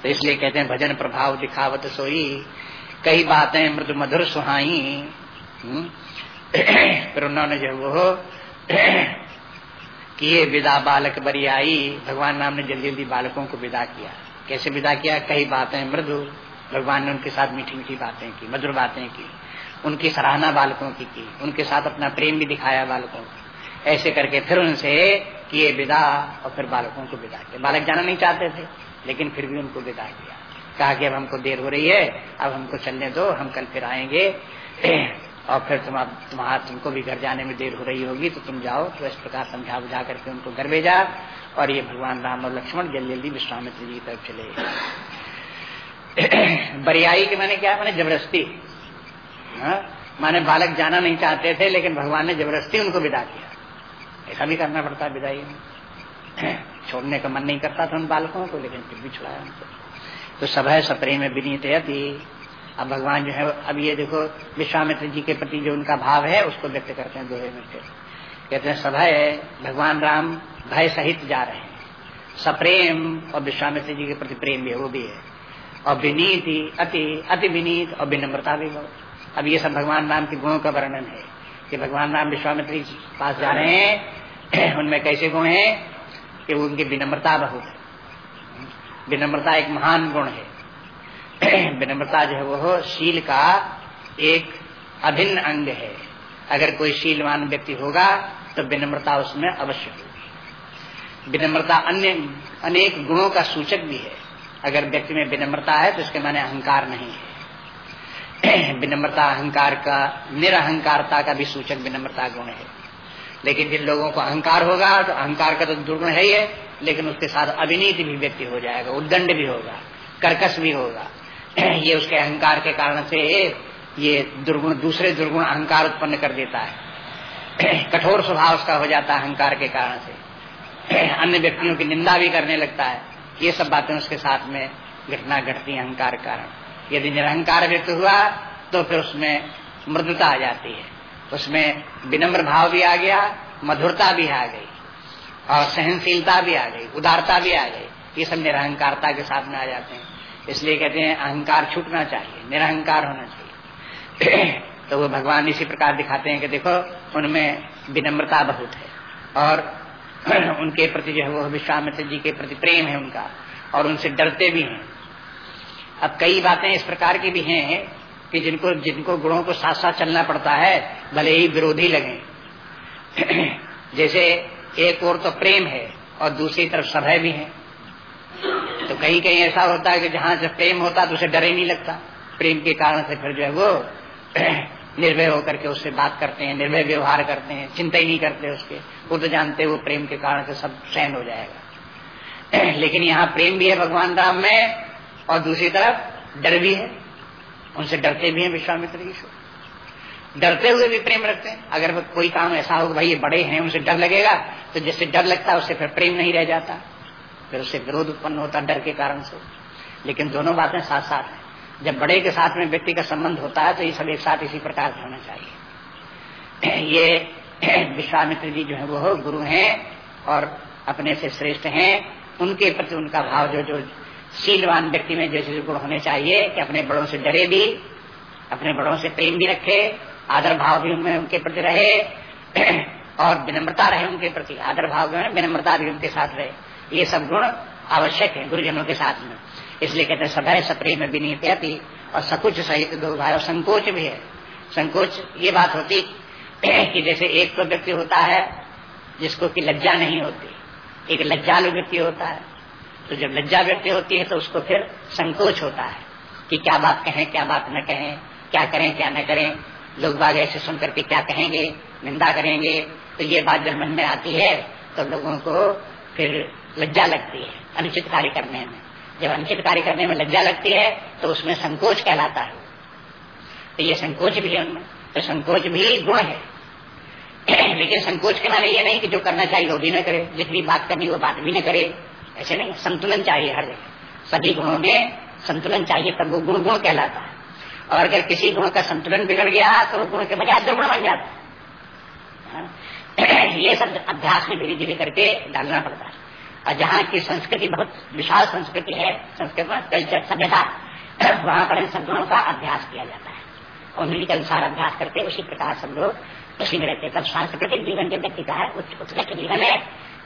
तो इसलिए कहते हैं, भजन प्रभाव दिखावत सोई। कई बातें मृदु मधुर सुहाई। हम्म। फिर उन्होंने जो वो किए विदा बालक बरी आई। भगवान राम ने जल्दी जल्दी बालकों को विदा किया। कैसे विदा किया? कई बातें मृदु। भगवान ने उनके साथ मीठी मीठी बातें की, मधुर बातें की। उनकी सराहना बालकों की की, उनके साथ अपना प्रेम भी दिखाया बालकों को। ऐसे करके फिर उनसे किए विदा और फिर बालकों को विदा किया। बालक जाना नहीं चाहते थे, लेकिन फिर भी उनको विदा किया। कहा कि अब हमको देर हो रही है, अब हमको चलने दो, हम कल फिर आएँगे। और फिर तुम तुम्हारा, तुमको भी घर जाने में देर हो रही होगी तो तुम जाओ तो इस प्रकार समझा बुझा करके उनको घर भेजा और ये भगवान राम और लक्ष्मण जल्दी जल्दी विश्वामित्र जी की तरफ़ चले बरियाई के मैंने क्या? मैंने ज़बरदस्ती। हाँ? माने बालक जाना नहीं चाहते थे, लेकिन भगवान ने ज़बरदस्ती उनको विदा किया। ऐसा भी करना पड़ता है विदाई में। छोड़ने का मन नहीं करता था उन बालकों को, लेकिन फिर भी छुड़ाया उनको। तो सब है सप्रेम में विनीत थी अब भगवान जो है, अब ये देखो, विश्वामित्र जी के प्रति जो उनका भाव है, उसको व्यक्त करते हैं दोहे में फिर। कहते हैं सभय भगवान राम भय सहित जा रहे हैं। सप्रेम, और विश्वामित्र जी के प्रति प्रेम भी वो भी है। और विनीत, अति अति विनीत और विनम्रता भी बहुत। अब ये सब भगवान राम के गुणों का वर्णन है कि भगवान राम विश्वामित्री पास जा रहे हैं, उनमें कैसे गुण हैं कि उनकी विनम्रता बहुत है। विनम्रता एक महान गुण है। विनम्रता जो है वो शील का एक अभिन्न अंग है। अगर कोई शीलवान व्यक्ति होगा तो विनम्रता उसमें अवश्य होगी। विनम्रता अन्य, अनेक गुणों का सूचक भी है। अगर व्यक्ति में विनम्रता है तो इसके माने अहंकार नहीं है। विनम्रता, अहंकार का निरअहकारता का भी सूचक विनम्रता गुण है। लेकिन जिन लोगों को अहंकार होगा तो अहंकार का तो दुर्गुण है ही है, लेकिन उसके साथ अविनीति भी व्यक्ति हो जाएगा, उद्दंड भी होगा, कर्कश भी होगा। ये उसके अहंकार के कारण से ये दुर्गुण, दूसरे दुर्गुण अहंकार उत्पन्न कर देता है। कठोर स्वभाव उसका हो जाता है अहंकार के कारण से। अन्य व्यक्तियों की निंदा भी करने लगता है। ये सब बातें उसके साथ में घटना घटती है अहंकार कारण। यदि निरहंकार व्यक्त हुआ तो फिर उसमें मृदुता आ जाती है। उसमें विनम्र भाव भी आ गया, मधुरता भी आ गई, और सहनशीलता भी आ गई, उदारता भी आ गई। ये सब निरहंकारता के साथ में आ जाते हैं। इसलिए कहते हैं, अहंकार छूटना चाहिए, निरहंकार होना चाहिए। तो वो भगवान इसी प्रकार दिखाते हैं कि देखो, उनमें विनम्रता बहुत है, और उनके प्रति जो है वो विश्वामित्र जी के प्रति प्रेम है उनका, और उनसे डरते भी हैं। अब कई बातें इस प्रकार की भी हैं कि जिनको जिनको गुणों को साथ साथ चलना पड़ता है, भले ही विरोधी लगे। जैसे एक और तो प्रेम है और दूसरी तरफ़ सभय भी है। तो कहीं कहीं ऐसा होता है कि जहाँ से प्रेम होता है तो उसे डर ही नहीं लगता। प्रेम के कारण से फिर जो है वो निर्भय होकर के उससे बात करते हैं, निर्भय व्यवहार करते हैं, चिंता ही नहीं करते उसके। वो तो जानते वो प्रेम के कारण से सब सहन हो जाएगा। लेकिन यहाँ प्रेम भी है भगवान राम में और दूसरी तरफ़ डर भी है। उनसे डरते भी हैं विश्वामित्र से डरते हुए भी प्रेम रखते हैं। अगर कोई काम ऐसा हो भाई ये बड़े हैं, उनसे डर लगेगा तो जिससे डर लगता है, उससे फिर प्रेम नहीं रह जाता। फिर उससे विरोध उत्पन्न होता डर के कारण से। लेकिन दोनों बातें साथ साथ हैं। जब बड़े के साथ में व्यक्ति का संबंध होता है तो ये सब एक साथ इसी प्रकार से होना चाहिए। ये विश्वामित्र जी जो है, वो गुरु हैं और अपने से श्रेष्ठ हैं। उनके प्रति उनका भाव जो जो शीलवान व्यक्ति में जैसे गुण होने चाहिए कि अपने बड़ों से डरे भी, अपने बड़ों से प्रेम भी रखे, आदर भाव भी उनके प्रति रहे, और विनम्रता रहे उनके प्रति, आदर भाव में विनम्रता भी उनके साथ रहे। ये सब गुण आवश्यक है गुरुजनों के साथ में। इसलिए कहते हैं सदैव सप्रेम विनीत और सकुच सहित दो भाई और संकोच भी है। संकोच, ये बात होती कि जैसे एक तो व्यक्ति होता है जिसको कि लज्जा नहीं होती, एक लज्जालु व्यक्ति होता है। तो जब लज्जा व्यक्ति होती है तो उसको फिर संकोच होता है कि क्या बात कहें, क्या बात न कहें, क्या करें, क्या न करें। लोग बाग ऐसे सुन करके क्या कहेंगे, निंदा करेंगे। तो ये बात जब मन में आती है तो लोगों को फिर लज्जा लगती है अनुचित कार्य करने में। जब अनुचित कार्य करने में लज्जा लगती है तो उसमें संकोच कहलाता है। तो ये संकोच भी है उनमें। तो संकोच भी गुण है। लेकिन संकोच के माने ये नहीं कि जो करना चाहिए वो भी न करे। जितनी बात करनी वो बात भी न करे। ऐसे नहीं, संतुलन चाहिए हर जगह सभी गुणों में संतुलन चाहिए, तब वो गुण गुण कहलाता है। और अगर किसी गुण का संतुलन बिगड़ गया तो गुण के बजाय दुर्गुण बन जाता है। ये सब अभ्यास में धीरे धीरे करके डालना पड़ता है। और जहाँ की संस्कृति बहुत विशाल संस्कृति है, संस्कृत कल्चर सभ्यता, वहाँ पर इन सब गुणों का अभ्यास किया जाता है। और उन्हीं के अनुसार अभ्यास करते, उसी प्रकार सब लोग उसी में रहते। तब सांस्कृतिक जीवन जो व्यक्ति का है उत्कृष्ट जीवन है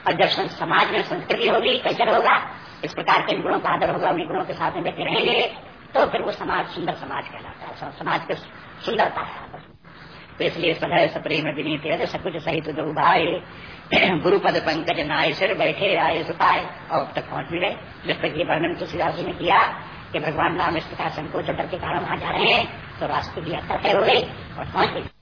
और जब समाज में संस्कृति होगी, कल्चर होगा, इस प्रकार के गुणों का आदर होगा, उन्हीं गुणों के साथ में व्यक्ति रहेंगे तो फिर वो समाज, सुंदर समाज कहलाता है। समाज की सुंदरता है तो इसलिए सदैव सप्रेम विनीत है सब कुछ सहित दो भाई। गुरु पद पंकज नाय सिर बैठे आए सुखाए और अब तक पहुँच भी गए। जिस तक ये वर्णन तुलसीदास ने किया कि भगवान राम इस प्रकार संकोच डर के कारण वहाँ जा रहे हैं तो रास्ते की यात्रा तय हो गई और पहुँच गई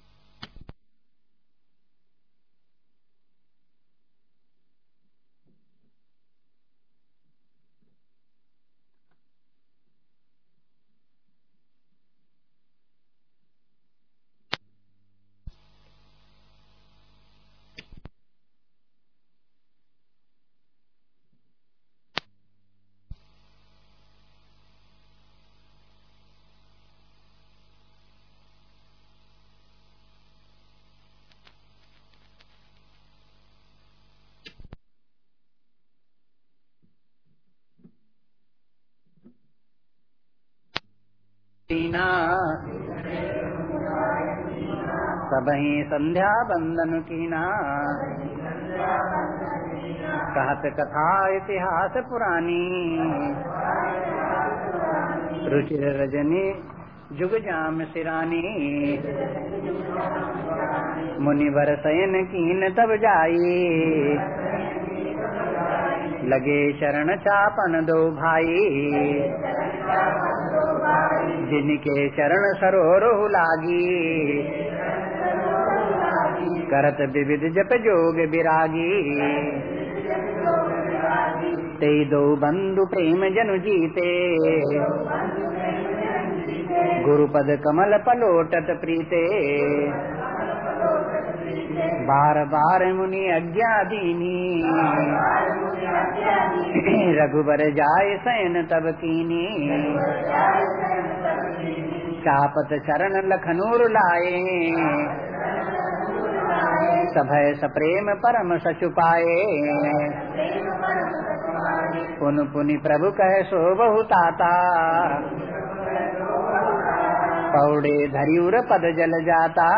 सबही संध्या बंदन कीना। कहत कथा इतिहास पुरानी। रुचिर रजनी जुग जाम सिरानी। मुनिवर सयन कीन तब जाई। लगे शरण चापन दो भाई। जिनके चरण सरोह लागी करत विविध जप जोग विरागी। ते दो बंधु प्रेम जनु जीते। गुरुपद कमल पलोटत प्रीते। बार बार मुनि अज्ञा दीनी। रघुबर जाय सैन तब कीनी। चापत चरण लखनूर लाए। सभय सप्रेम परम सचुपाए पुन पुनि प्रभु कह सो बहुताता। पौड़े धरियुर पद जल जाता।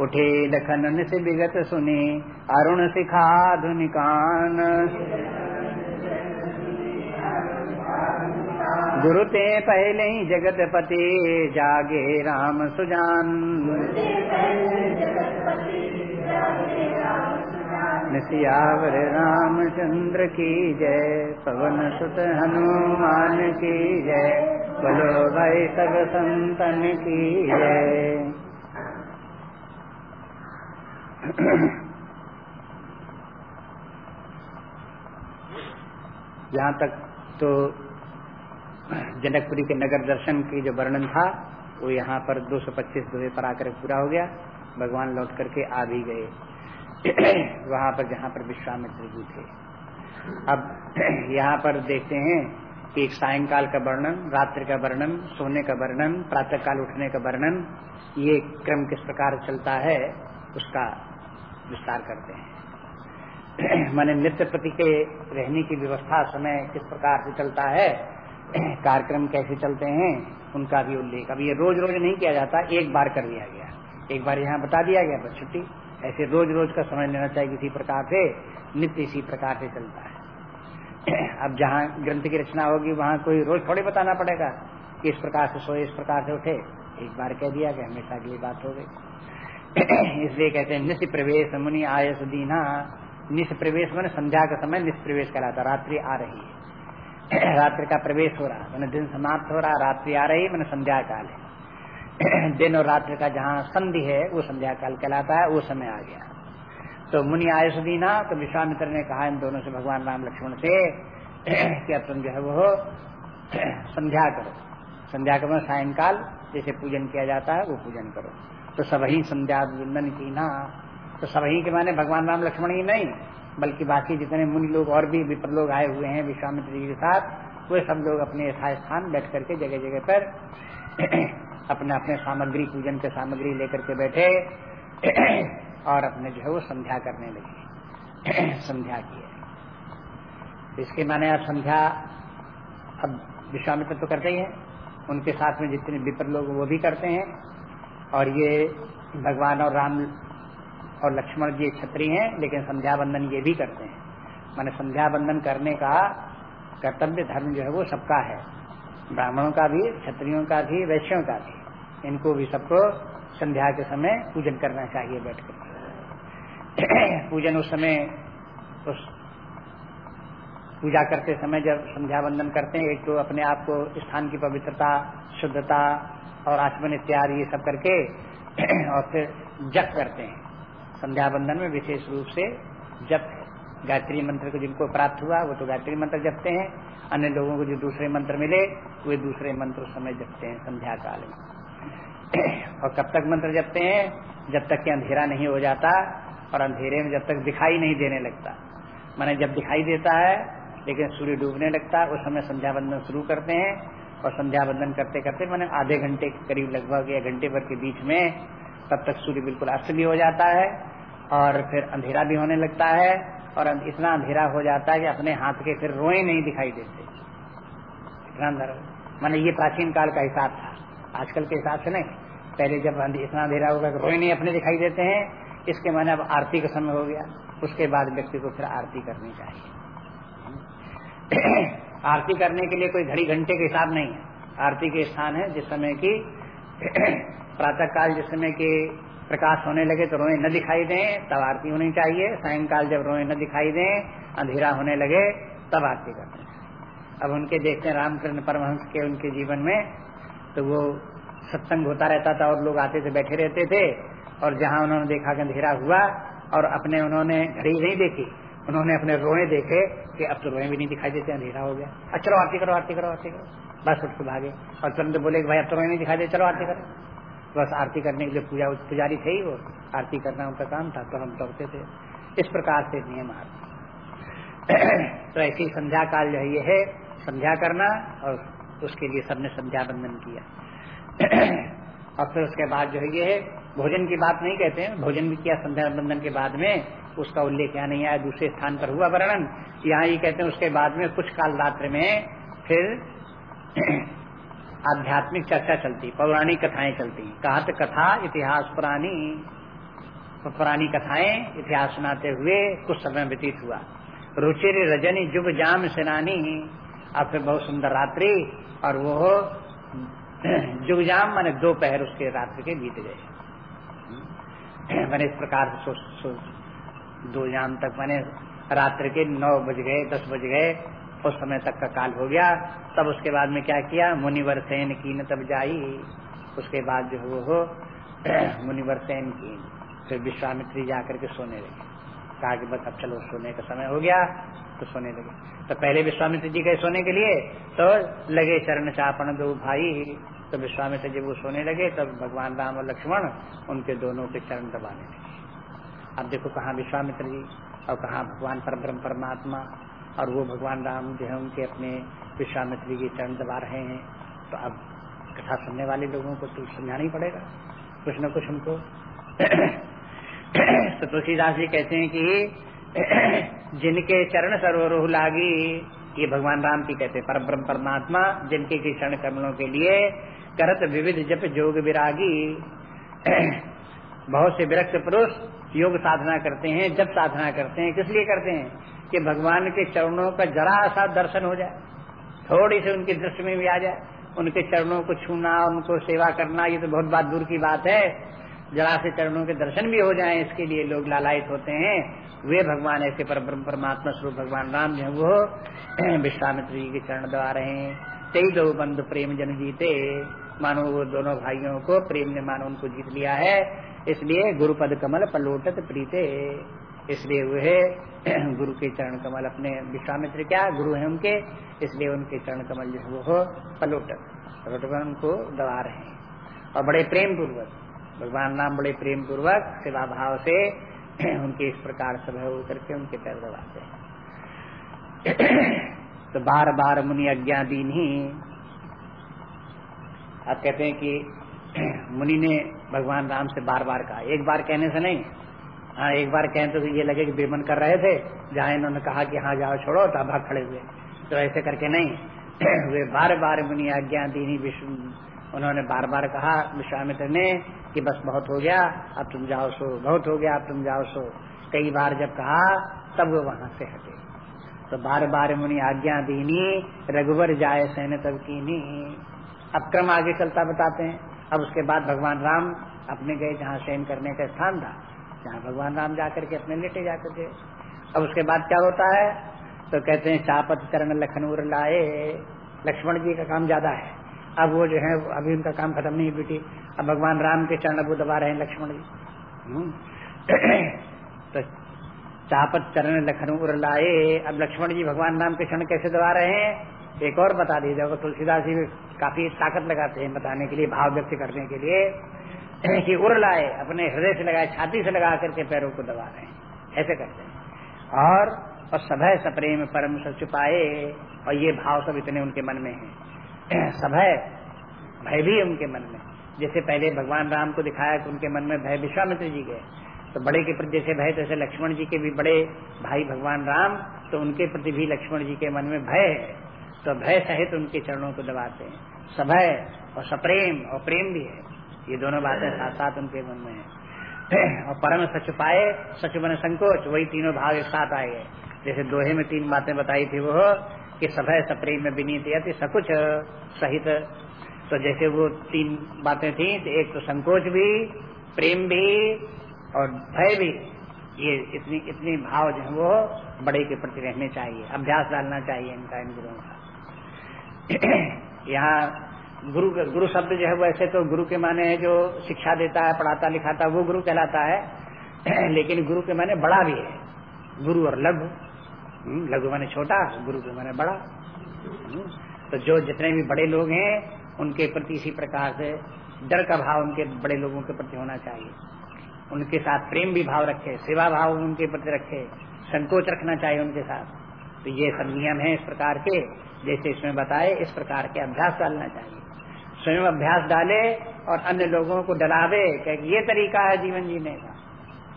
उठे लखन से विगत सुने, अरुण सिखा धुनिकान। गुरु ते पहले ही जगत पति जागे राम सुजान। निशियावर रामचंद्र की जय, पवन सुत हनुमान की जय, बोलो भाई सब संतन की जय। यहाँ तक तो जनकपुरी के नगर दर्शन की जो वर्णन था, वो यहाँ पर 225 दोहे पर आकर पूरा हो गया। भगवान लौट करके आ भी गए। वहाँ पर जहाँ पर विश्वामित्र जी थे। अब यहाँ पर देखते हैं कि एक सायंकाल का वर्णन, रात्रि का वर्णन, सोने का वर्णन प्रातः काल उठने का वर्णन, ये क्रम किस प्रकार चलता है, उसका विस्तार करते हैं। माने नित्य प्रति के रहने की व्यवस्था समय किस प्रकार से चलता है कार्यक्रम कैसे चलते हैं, उनका भी उल्लेख। अब ये रोज रोज नहीं किया जाता, एक बार कर दिया गया। एक बार यहाँ बता दिया गया, बस छुट्टी। ऐसे रोज रोज का समझ लेना चाहिए किसी प्रकार से, नित्य इसी प्रकार से चलता है। अब जहाँ ग्रंथ की रचना होगी, वहाँ कोई रोज थोड़ी बताना पड़ेगा, कि इस प्रकार से सोए, इस प्रकार से उठे। एक बार कह दिया कि हमेशा लिए बात हो गई। इसलिए कहते हैं निश प्रवेश मुनि आयस दीना। निश प्रवेश मैंने संध्या का समय निष्प्रवेश प्रवेश कराता रात्रि आ रही है। रात्रि का प्रवेश हो रहा। मैंने दिन समाप्त हो रहा, रात्रि आ रही, मैंने संध्या काल है। दिन और रात्रि का जहाँ संधि है, वो संध्या काल कहलाता है, वो समय आ गया। तो मुनि आयुष दीना तो विश्वामित्र ने कहा इन दोनों से भगवान राम लक्ष्मण से कि अब तुम जो है वो संध्या करो। संध्या करो सायंकाल, जैसे पूजन किया जाता है, वो पूजन करो। तो सबही संध्या वंदन की ना तो सबही के माने भगवान राम लक्ष्मण ही नहीं। बल्कि बाकी जितने मुनि लोग और भी विपर लोग आए हुए हैं विश्वामित्र जी के साथ, वे सब लोग अपने यथा स्थान बैठ करके जगह जगह पर अपने अपने सामग्री, पूजन के सामग्री लेकर के बैठे और अपने जो है वो संध्या करने लगे। संध्या की है इसके माने आप संध्या, अब विश्वामित्र तो करते ही हैं। उनके साथ में जितने विपर लोग वो भी करते हैं। और ये भगवान और राम और लक्ष्मण जी छत्री हैं, लेकिन संध्या बंदन ये भी करते हैं। माने संध्या बंदन करने का कर्तव्य धर्म जो है वो सबका है। ब्राह्मणों का भी, क्षत्रियों का भी, वैश्यों का भी। इनको भी सबको संध्या के समय पूजन करना चाहिए बैठकर। पूजन उस समय, उस पूजा करते समय जब संध्या बंदन करते हैं, एक तो अपने आप को स्थान की पवित्रता, शुद्धता और आचमन इत्यादि ये सब करके और फिर जप करते हैं। संध्या बंदन में विशेष रूप से जप। गायत्री मंत्र को जिनको प्राप्त हुआ, वो तो गायत्री मंत्र जपते हैं। अन्य लोगों को जो दूसरे मंत्र मिले, वे दूसरे मंत्र समय जपते हैं संध्या काल में। और कब तक मंत्र जपते हैं? जब तक कि अंधेरा नहीं हो जाता और अंधेरे में जब तक दिखाई नहीं देने लगता। मैंने जब दिखाई देता है, लेकिन सूर्य डूबने लगता है उस समय संध्या बंधन शुरू करते हैं। और संध्या बंदन करते करते मैंने आधे घंटे के करीब, लगभग या घंटे भर के बीच में तब तक सूर्य बिल्कुल अस्त भी हो जाता है और फिर अंधेरा भी होने लगता है और इतना अंधेरा हो जाता है कि अपने हाथ के फिर रोए नहीं दिखाई देते। इतना मैंने ये प्राचीन काल का हिसाब था। आजकल के हिसाब से नहीं। पहले जब इतना अंधेरा होगा कि रोए नहीं अपने दिखाई देते हैं, इसके माने अब आरती का समय हो गया। उसके बाद व्यक्ति को फिर आरती करनी चाहिए। आरती करने के लिए कोई घड़ी घंटे के हिसाब नहीं है। आरती के स्थान है जिस समय की प्रातः काल जिस समय की प्रकाश होने लगे तो रोए न दिखाई दें, तब आरती होनी चाहिए। सायंकाल जब रोए न दिखाई दें, अंधेरा होने लगे, तब आरती करनी अब उनके देखते हैं रामकृष्ण परमहंस के उनके जीवन में तो वो सत्संग होता रहता था और लोग आते थे, बैठे रहते थे, और जहाँ उन्होंने देखा कि अंधेरा हुआ, और अपने उन्होंने घड़ी नहीं देखी, उन्होंने अपने रोए देखे कि अब तो रोए भी नहीं दिखाई देते, अंधेरा हो गया। अब चलो आरती करो आरती करो आरती करो। बस उठ के भागे। और तुरंत बोले भाई, अब तो रोए नहीं दिखाई दे चलो, आरती करो। बस आरती करने के लिए पूजा पुजारी थे ही वो। आरती करना उनका काम था तो हम दौड़ते थे। इस प्रकार से नियम आरती। तो ऐसी संध्या काल जो है, ये है संध्या करना और उसके लिए सबने संध्या बंदन किया। और फिर उसके बाद जो है, ये है भोजन की बात नहीं कहते हैं। भोजन भी किया संध्या बंदन के बाद में। उसका उल्लेख यहाँ नहीं आया, दूसरे स्थान पर हुआ वर्णन। यहाँ ये कहते हैं, उसके बाद में कुछ काल रात्र में फिर आध्यात्मिक चर्चा चलती, पौराणिक कथाएँ चलती। कहा तो कथा, इतिहास पुरानी। तो पुरानी कथाएँ इतिहास सुनाते हुए कुछ समय व्यतीत हुआ। रुचिर रजनी जुग जाम सेनानी और फिर बहुत सुंदर रात्रि, और वो जुग जाम मैंने दो पहर उसके रात्रि के बीत गए। मैंने इस प्रकार से दो जाम तक मैंने रात्रि के नौ बज गए, दस बज गए। उस समय तक का काल हो गया। तब उसके बाद में क्या किया? मुनिवर सेन की तब जाई। उसके बाद जो वो हो, मुनिवर सेन की, फिर विश्वामित्री जाकर के सोने लगे। कहा कि बस अब चलो, सोने का समय हो गया तो सोने लगे। तो पहले विश्वामित्र जी गए सोने के लिए तो लगे चरण चापण दो भाई। तो विश्वामित्र जी वो सोने लगे, तब तो भगवान राम और लक्ष्मण उनके दोनों के चरण दबाने लगे। अब देखो कहा विश्वामित्र जी, और कहा भगवान पर ब्रह्म परमात्मा। और वो भगवान राम जो है, उनके अपने विश्वामित्र के चरण दबा रहे हैं। तो अब कथा सुनने वाले लोगों को तो समझाना ही पड़ेगा। कुछ न कुछ उनको तो तुलसीदास जी कहते हैं कि जिनके चरण सरोह लागी, ये भगवान राम की कहते पर ब्रह्म परमात्मा, जिनके की चरण कमलों के लिए करत विविध जप जोग विरागी। बहुत से विरक्त पुरुष योग साधना करते हैं जब साधना करते हैं। किस लिए करते हैं? कि भगवान के चरणों का जरा सा दर्शन हो जाए, थोड़ी सी उनकी दृष्टि में भी आ जाए, उनके चरणों को छूना, उनको सेवा करना, ये तो बहुत बात दूर की बात है। जरा से चरणों के दर्शन भी हो जाए, इसके लिए लोग लालायित होते हैं। वे भगवान ऐसे पर परमात्मा स्वरूप भगवान राम जो वो विश्वामित्र जी के चरण दबा रहे हैं। कई दो बंधु प्रेम जन जीते। मानो वो दोनों भाइयों को प्रेम ने मानो उनको जीत लिया है। इसलिए गुरुपद कमल पलोटत प्रीते। इसलिए वह गुरु के चरण कमल अपने विश्वामित्र क्या गुरु है उनके, इसलिए उनके चरण कमल जो है वो पलोटक। पलोटक उनको दबा रहे हैं। और बड़े प्रेम पूर्वक भगवान राम बड़े प्रेम पूर्वक सेवा भाव से उनके इस प्रकार सब होकर के उनके पैर दबाते हैं। तो बार बार मुनि अज्ञा दीन ही, आप कहते हैं कि मुनि ने भगवान राम से बार बार कहा। एक बार कहने से नहीं हाँ एक बार कहें तो ये लगे कि बेमन कर रहे थे, जहाँ इन्होंने कहा कि हाँ जाओ छोड़ो तो भाग खड़े हुए। तो ऐसे करके नहीं, वे बार बार मुनि आज्ञा दीनी विष्णु, उन्होंने बार बार कहा, विश्वामित्र ने, कि बस बहुत हो गया, अब तुम जाओ सो, बहुत हो गया, अब तुम जाओ सो। कई बार जब कहा, तब वो वहाँ से हटे। तो बार बार मुनि आज्ञा दीनी, रघुवर जाए सैन तब की अब क्रम आगे चलता बताते हैं। अब उसके बाद भगवान राम अपने गए जहाँ शयन करने का स्थान था। जहाँ भगवान राम जाकर के अपने लेटे जाकर के अब उसके बाद क्या होता है? तो कहते हैं चापत चरण लखनऊर लाए। लक्ष्मण जी का काम ज़्यादा है। अब वो जो है अभी उनका काम खत्म नहीं बेटी। अब भगवान राम के चरण अब दबा रहे हैं लक्ष्मण जी। हम्म। तो चापत चरण लखनऊ लाए। अब लक्ष्मण जी भगवान राम के चरण कैसे दबा रहे हैं? एक और बता दीजिए। तुलसीदास जी काफ़ी ताकत लगाते हैं बताने के लिए, भाव व्यक्त करने के लिए। कि उड़ लाए अपने हृदय से लगाए, छाती से लगा करके पैरों को दबा रहे हैं। ऐसे करते हैं। और और सभय सप्रेम परम सब छुपाए और ये भाव सब इतने उनके मन में है। सभय भय भी उनके मन में। जैसे पहले भगवान राम को दिखाया कि उनके मन में भय विश्वामित्र जी के तो बड़े के प्रति जैसे भय, तैसे लक्ष्मण जी के भी बड़े भाई भगवान राम तो उनके प्रति भी लक्ष्मण जी के मन में भय है। तो भय सहित उनके चरणों को दबाते हैं। सभय और सप्रेम और प्रेम भी है। ये दोनों बातें साथ साथ उनके मन में है। और परम सच पाए, सच बने संकोच, वही तीनों भाव एक साथ आए गए जैसे दोहे में तीन बातें बताई थी वो, कि सभय सप्रेम में विनीत यति सकुच सहित। तो जैसे वो तीन बातें थी तो एक तो संकोच भी, प्रेम भी, और भय भी, ये इतनी इतनी भाव जो है वो बड़े के प्रति रहने चाहिए। अभ्यास डालना चाहिए इनका इन गुरुओं का। यहाँ गुरु गुरु शब्द जो है वैसे तो गुरु के माने जो शिक्षा देता है पढ़ाता लिखाता है वो गुरु कहलाता है। लेकिन गुरु के माने बड़ा भी है। गुरु और लघु। हम्म, लघु माने छोटा गुरु के माने बड़ा। हम्म, तो जो जितने भी बड़े लोग हैं उनके प्रति इसी प्रकार से डर का भाव उनके बड़े लोगों के प्रति होना चाहिए। उनके साथ प्रेम भी भाव रखे सेवा भाव उनके प्रति रखे संकोच रखना चाहिए उनके साथ। तो ये सब नियम है इस प्रकार के जैसे इसमें बताए इस प्रकार के अभ्यास डालना चाहिए। स्वयं अभ्यास डाले और अन्य लोगों को डरावे कि ये तरीका है जीवन जीने का।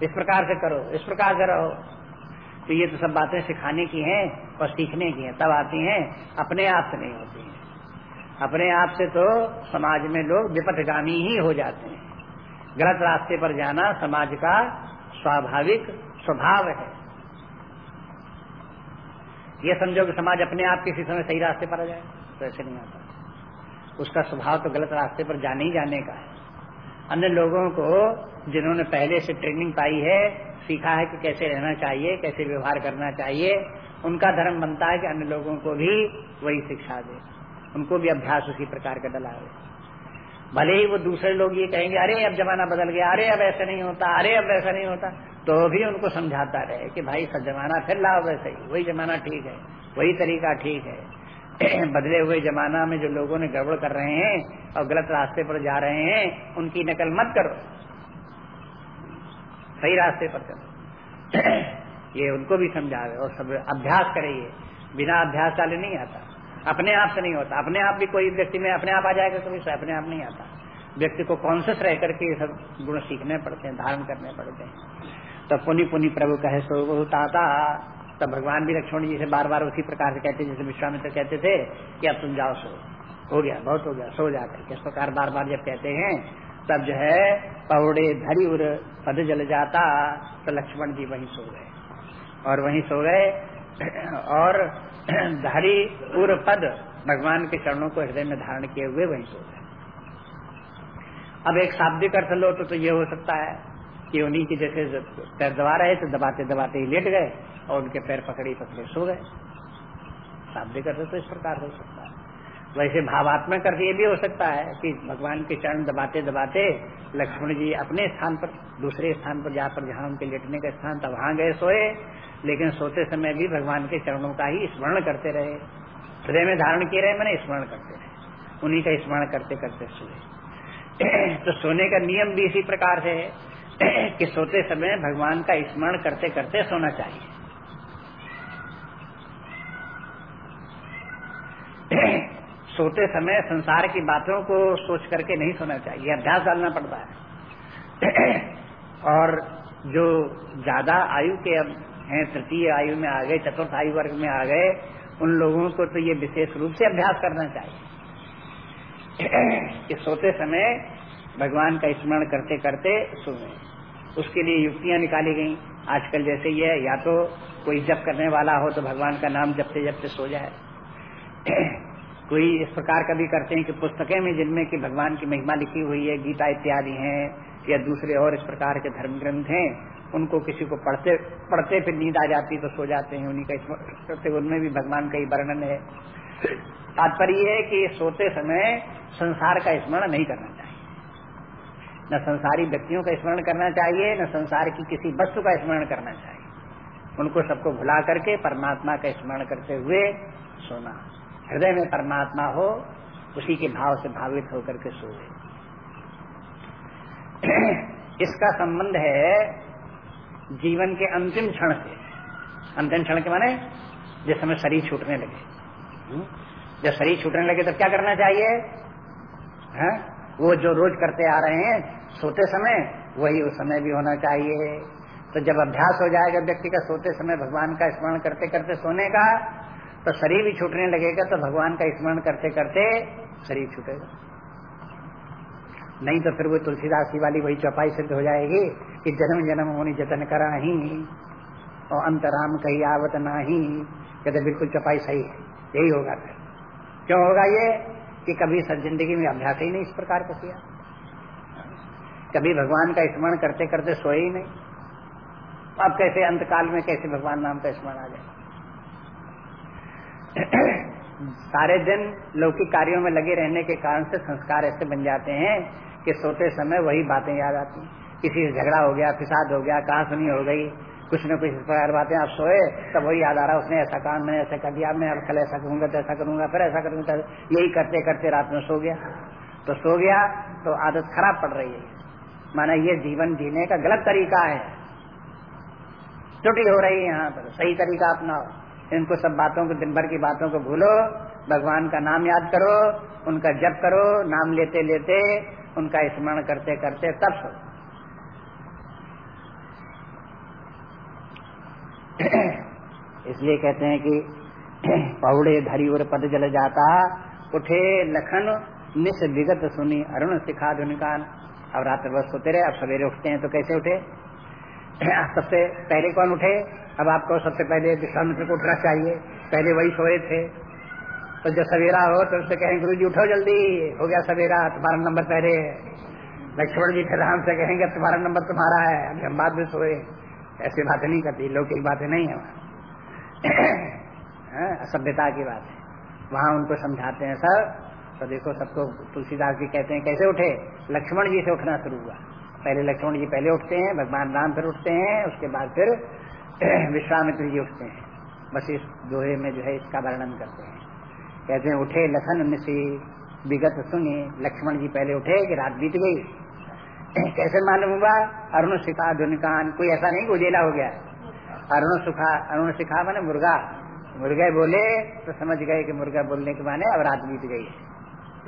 इस प्रकार से करो, इस प्रकार से रहो। तो ये तो सब बातें सिखाने की हैं और सीखने की हैं, तब आती हैं, अपने आप से नहीं होती हैं। अपने आप से तो समाज में लोग विपथगामी ही हो जाते हैं। गलत रास्ते पर जाना समाज का स्वाभाविक स्वभाव है। ये समझो कि समाज अपने आप किसी समय सही रास्ते पर आ जाए तो ऐसे नहीं आता। उसका स्वभाव तो गलत रास्ते पर जाने ही जाने का है। अन्य लोगों को, जिन्होंने पहले से ट्रेनिंग पाई है, सीखा है कि कैसे रहना चाहिए, कैसे व्यवहार करना चाहिए, उनका धर्म बनता है कि अन्य लोगों को भी वही शिक्षा दे। उनको भी अभ्यास उसी प्रकार का डलावे भले ही वो दूसरे लोग ये कहेंगे, अरे, अब जमाना बदल गया, अरे, अब ऐसा नहीं होता, अरे, अब ऐसा नहीं होता। तो भी उनको समझाता रहे कि, भाई, सब जमाना फिर लाओ वैसे ही, वही जमाना ठीक है, वही तरीका ठीक है। बदले हुए जमाना में जो लोगों ने गड़बड़ कर रहे हैं और गलत रास्ते पर जा रहे हैं, उनकी नकल मत करो। सही रास्ते पर चलो। ये उनको भी समझावे और सब अभ्यास करिए बिना अभ्यास वाले नहीं आता। अपने आप से नहीं होता। अपने आप भी कोई व्यक्ति में अपने आप आ जाएगा कभी से अपने आप नहीं आता। व्यक्ति को कॉन्सियस रह करके ये सब गुण सीखने पड़ते हैं, धारण करने पड़ते हैं। तो पुनि पुनि प्रभु कहे सो ताता तब भगवान भी लक्ष्मण जी से बार बार उसी प्रकार से कहते जैसे विश्वामित्र कहते थे कि अब तुम जाओ सो। हो गया बहुत हो गया सो जाकर इस प्रकार बार बार जब कहते हैं तब जो है पौड़े धरी उर पद जल जाता तो लक्ष्मण जी वहीं सो गए। और वहीं सो गए और धरी उर पद भगवान के चरणों को हृदय में धारण किए हुए वहीं सो गए। अब एक शाब्दिक अर्थ लो तो, तो ये हो सकता है कि उन्हीं की जैसे पैर दबा रहे थे दबाते दबाते ही लेट गए और उनके पैर पकड़े पकड़े सो गए। शाब्दिक अर्थ तो इस प्रकार हो सकता है। वैसे भावात्मक अर्थ ये भी हो सकता है कि भगवान के चरण दबाते दबाते लक्ष्मण जी अपने स्थान पर, दूसरे स्थान पर, जहाँ पर जहाँ उनके लेटने का स्थान था, वहाँ गए सोए। लेकिन सोते समय भी भगवान के चरणों का ही स्मरण करते रहे। हृदय में धारण किए रहे मैंने स्मरण करते रहे। उन्हीं का स्मरण करते करते सोए। तो सोने का नियम भी इसी प्रकार से है। कि सोते समय भगवान का स्मरण करते करते सोना चाहिए। सोते समय संसार की बातों को सोच करके नहीं सोना चाहिए अभ्यास डालना पड़ता है। और जो ज़्यादा आयु के अब हैं, तृतीय आयु में आ गए, चतुर्थ आयु वर्ग में आ गए, उन लोगों को तो ये विशेष रूप से अभ्यास करना चाहिए। कि सोते समय भगवान का स्मरण करते करते सुने उसके लिए युक्तियाँ निकाली गई। आजकल जैसे ये या तो कोई जप करने वाला हो तो भगवान का नाम जपते जपते सो जाए। कोई इस प्रकार का भी करते हैं कि पुस्तकें में जिनमें कि भगवान की महिमा लिखी हुई है, गीता इत्यादि हैं, या दूसरे और इस प्रकार के धर्म ग्रंथ हैं, उनको किसी को पढ़ते पढ़ते फिर नींद आ जाती तो सो जाते हैं। उन्हीं का करते उनमें भी भगवान का ही वर्णन है। तात्पर्य है कि सोते समय संसार का स्मरण नहीं करना चाहिए। न संसारी व्यक्तियों का स्मरण करना चाहिए, न संसार की किसी वस्तु का स्मरण करना चाहिए। उनको सबको भुला करके परमात्मा का स्मरण करते हुए सोना। हृदय में परमात्मा हो, उसी के भाव से भावित होकर के सोए इसका संबंध है जीवन के अंतिम क्षण से। अंतिम क्षण के माने, जिस समय शरीर छूटने लगे। हम्म? जब शरीर छूटने लगे, तब क्या करना चाहिए? है? वो जो रोज करते आ रहे हैं सोते समय वही उस समय भी होना चाहिए। तो जब अभ्यास हो जाएगा व्यक्ति का सोते समय भगवान का स्मरण करते करते सोने का तो शरीर भी छूटने लगेगा तो भगवान का स्मरण करते करते शरीर छूटेगा। नहीं तो फिर वो तुलसीदास वाली वही चौपाई सिद्ध हो जाएगी कि जन्म जन्म होनी जतन करा ही और अंतराम कही आवत ना ही कहते बिल्कुल चौपाई सही है, यही होगा फिर। क्यों होगा ये कि कभी सब ज़िंदगी में अभ्यास ही नहीं इस प्रकार का किया। कभी भगवान का स्मरण करते करते सोए ही नहीं। अब कैसे अंतकाल में कैसे भगवान नाम का स्मरण आ जाए? सारे दिन लौकिक कार्यों में लगे रहने के कारण से संस्कार ऐसे बन जाते हैं कि सोते समय वही बातें याद आती किसी से झगड़ा हो गया, फिसाद हो गया कहा सुनी हो गई, कुछ न कुछ इस प्रकार बातें आप सोए, तब वही याद आ रहा उसने ऐसा काम मैंने ऐसा कर दिया मैं अब कल ऐसा करूँगा तो ऐसा करूँगा, फिर ऐसा करूँगा यही करते करते रात में सो गया। तो सो गया तो आदत खराब पड़ रही है। माना ये जीवन जीने का गलत तरीका है। त्रुटि हो रही है यहाँ पर, सही तरीका अपनाओ। इनको सब बातों को, दिन भर की बातों को भूलो। भगवान का नाम याद करो, उनका जप करो, नाम लेते लेते उनका स्मरण करते करते तब सो इसलिए कहते हैं कि पौड़े धरी और पद जल जाता, उठे लखन, निस विगत सुनी अरुण सिखा धुनिकान। अब रात भर सोते रहे अब सवेरे उठते हैं तो कैसे उठे? सबसे पहले कौन उठे? अब आपको सबसे पहले विश्वामित्र को उठना चाहिए। पहले वही सोए थे। तो जब सवेरा हो तो उससे कहेंगे गुरु जी उठो जल्दी। हो गया सवेरा तुम्हारा नंबर पहले। लक्ष्मण जी फिर से कहेंगे तुम्हारा नंबर तुम्हारा है। अभी हम बाद में सोए। ऐसी बातें नहीं करती। लौकिक बातें नहीं है हाँ, असभ्यता की बात है। वहाँ उनको समझाते हैं सर तो देखो सबको तुलसीदास जी कहते हैं, कैसे उठे? लक्ष्मण जी से उठना शुरू हुआ। पहले लक्ष्मण जी पहले उठते हैं, भगवान राम फिर उठते हैं, उसके बाद फिर विश्वामित्र जी उठते हैं। बस इस दोहे में जो है इसका वर्णन करते हैं। कहते हैं, उठे लखन से विगत सुने। लक्ष्मण जी पहले उठे कि रात बीत गई। कैसे मालूम हुआ? अरुण शिखा धुनिकान, कोई ऐसा नहीं उजेला हो गया। अरुण सुखा, अरुण शिखा मैंने मुर्गा। मुर्गे बोले तो समझ गए कि मुर्गा बोलने के माने अब रात बीत गई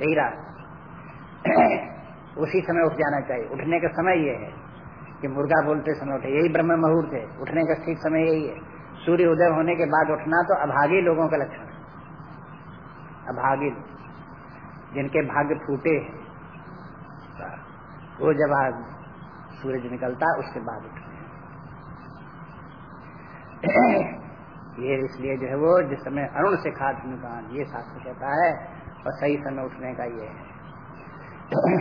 यही रात उसी समय उठ जाना चाहिए। उठने का समय ये है कि मुर्गा बोलते समय उठे। यही ब्रह्म मुहूर्त है। उठने का ठीक समय यही है। सूर्य उदय होने के बाद उठना तो अभागी लोगों का लक्षण है। अभागी जिनके भाग्य फूटे वो जब आज सूरज निकलता, उसके बाद उठते ये इसलिए जो है वो जिस समय अरुण से खाद नुकान ये शास्त्र कहता है और सही समय उठने का ये है।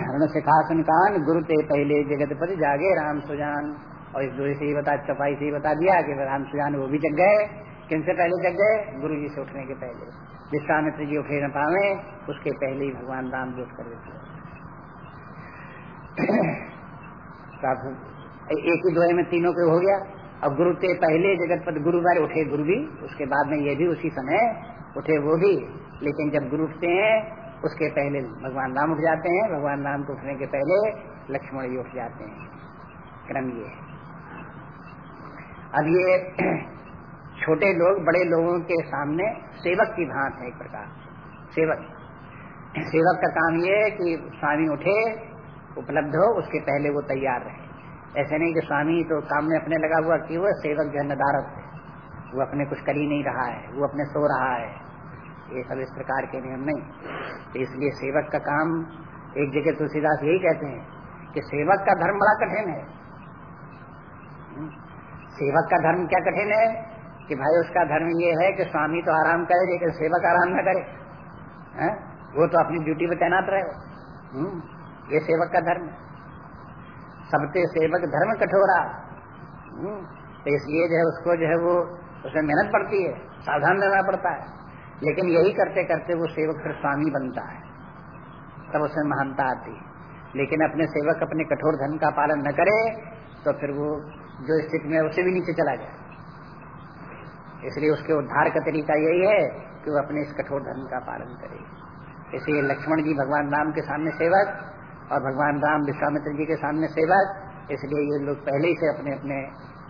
अरुण से खास नुकान गुरु ते पहले जगत पर जागे राम सुजान। और इस दूरी से ही बता, चपाई से ही बता दिया कि राम सुजान वो भी जग गए। किनसे पहले जग गए? गुरु जी से उठने के पहले। विश्वामित्र जी उठे न पावे, उसके पहले ही भगवान राम जी उठ कर एक ही दोहे में तीनों के हो गया। अब गुरु के पहले जगत पद गुरु उठे गुरु भी, उसके बाद में ये भी उसी समय उठे वो भी। लेकिन जब गुरु उठते हैं, उसके पहले भगवान राम उठ जाते हैं, भगवान राम को उठने के पहले लक्ष्मण जी उठ जाते हैं। क्रम ये अब ये छोटे लोग, बड़े लोगों के सामने सेवक की भांत है एक प्रकार सेवक। सेवक का काम ये है कि स्वामी उठे, उपलब्ध हो, उसके पहले वो तैयार रहे। ऐसे नहीं कि स्वामी तो काम में अपने लगा हुआ कि वो सेवक जो है नदारत है। वो अपने कुछ कर ही नहीं रहा है, वो अपने सो रहा है। ये सब इस प्रकार के नियम नहीं। तो इसलिए सेवक का काम एक जगह तुलसीदास यही कहते हैं कि सेवक का धर्म बड़ा कठिन है। हम्म। सेवक का धर्म क्या कठिन है? कि भाई उसका धर्म ये है कि स्वामी तो आराम करे लेकिन सेवक आराम न करे। है? वो तो अपनी ड्यूटी पे तैनात रहे। हम्म। ये सेवक का धर्म। है सबके सेवक धर्म कठोरा। हम्म, तो इसलिए जो है उसको जो है वो उसमें मेहनत पड़ती है सावधान रहना पड़ता है। लेकिन यही करते करते वो सेवक फिर स्वामी बनता है। तब उसमें महानता आती लेकिन अपने सेवक अपने कठोर धर्म का पालन न करे तो फिर वो जो स्थिति में उसे भी नीचे चला जाए। इसलिए उसके उद्धार का तरीका यही है कि वो अपने इस कठोर धर्म का पालन करे। इसलिए लक्ष्मण जी भगवान राम के सामने सेवक और भगवान राम विश्वामित्र जी के सामने सेवक। इसलिए ये लोग पहले ही से अपने अपने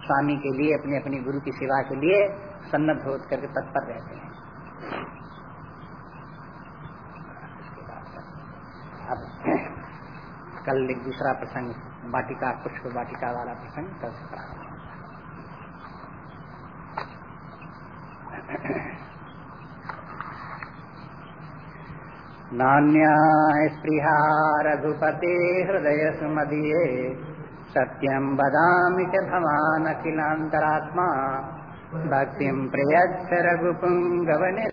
स्वामी के लिए, अपने अपने गुरु की सेवा के लिए सन्नत होकर करके तत्पर रहते हैं। अब कल एक दूसरा प्रसंग बाटिका पुष्प बाटिका वाला प्रसंग कल से प्रारंभ नान्या स्पृहा रघुपते हृदय सुमदीये, सत्यं वदामि च भवानखिलान्तरात्मा भक्तिं प्रयच्छ रघुपुङ्गवनि।